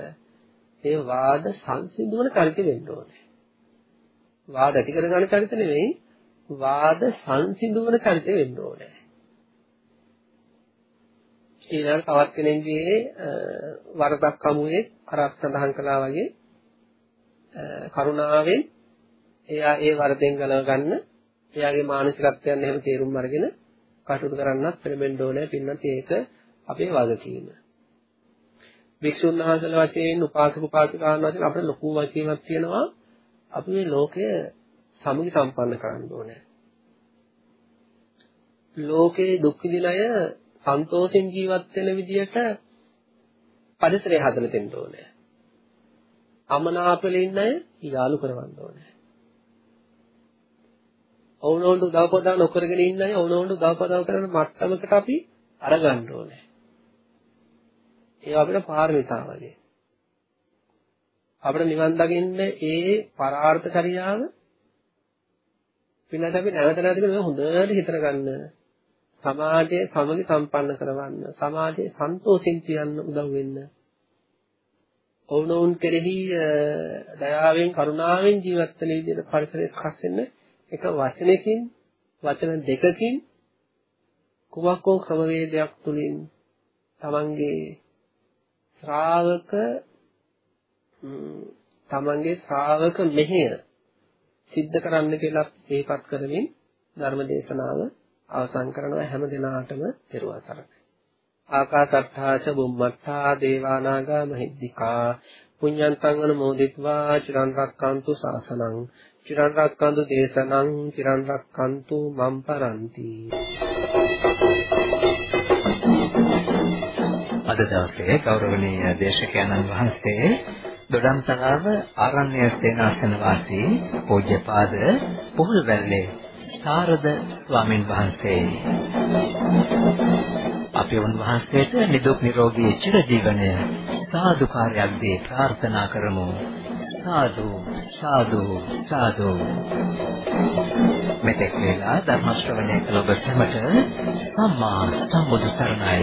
ඒ වාද සංසිඳුවන චරිත වෙන්න ඕනේ. වාද ඇති කරගන්න චරිත නෙවෙයි වාද සංසිඳුවන චරිත වෙන්න ඕනේ. ඊළඟ තවත් කෙනෙක්ගේ වරදක් හමුවේ අර සඳහන් කළා වගේ කරුණාවෙන් එයා ඒ වරදෙන් ගලව ගන්න එයාගේ මානසිකත්වයන් එහෙම තේරුම් අරගෙන කටයුතු කරන්නත් පෙළඹෙන්න ඕනේ පින්නත් ඒක අපේ වගකීම. වික්ෂුන් වහන්සේලා වශයෙන් උපාසක උපාසිකාවන් වශයෙන් අපිට ලොකු වගකීමක් තියෙනවා අපි මේ ලෝකය සමගි සම්පන්න කරන්න ඕනේ. ලෝකේ දුක් විඳින අය සන්තෝෂෙන් ජීවත් වෙන විදියට පරිසරය හදලා දෙන්න ඕනේ. අමනාපෙල ඉන්න අය යාලු කරවන්න ඕනේ. ඔවුනොන්ට උදව් පදා නොකරගෙන ඉන්න අය ඔවුනොන්ට උදව් පදා කරන මට්ටමකට අපි අරගන්න ඕනේ. ඒ අපිට පාරමිතාවගේ. අපිට නිවන් දකින්න ඒ පරාර්ථ චර්යාව පින්නත් අපි නැවත නැවත මේ හොඳට හිතර ගන්න. සමාජයේ සමගි සම්පන්න කරවන්න. සමාජයේ සන්තෝෂින් තියන්න උදව් වෙන්න. ඔවුනොවුන් කෙරෙහි දයාවෙන් කරුණාවෙන් ජීවත් වෙන විදිහට පරිසරය සකස් වෙන්න එක වචනයකින් වචන දෙකකින් කුමක් හෝ ක්‍රමවේදයක් තුලින් තමන්ගේ ශ්‍රාවක තමන්ගේ ශ්‍රාවක මෙහෙය සිද්ධ කරන්න කියලා සිහිපත් කරමින් ධර්ම දේශනාව අවසන් කරනවා හැම දිනාටම පෙරවා සරණයි. ආකාසට්ඨා ච බුම්මට්ඨා දේවානාගා මහිද්దికා පුඤ්ඤන්තං අනුමෝදිත्वा චිරන් රැක්කන්තු සාසනං චිරන් රැක්කන්තු දේශනං චිරන් රැක්කන්තු මම් පරන්ති. අද දවසේ ගෞරවනීය දේශකයන්න් වහන්සේ දොඩම්තලාව ආරණ්‍ය සේනාසන වාසී පූජ්‍යපාද පොහොල්වැල්ලේ සාරද ස්වාමින් වහන්සේ. අපි වහන්සේට නිදුක් නිරෝගී චිරජීවනය සාදුකාරයක් දී ප්‍රාර්ථනා කරමු. සාදු සාදු සාදු. මෙතෙක් වේලා ධර්ම ශ්‍රවණය කළ ඔබ සැමට සම්මා සම්බුදු සරණයි.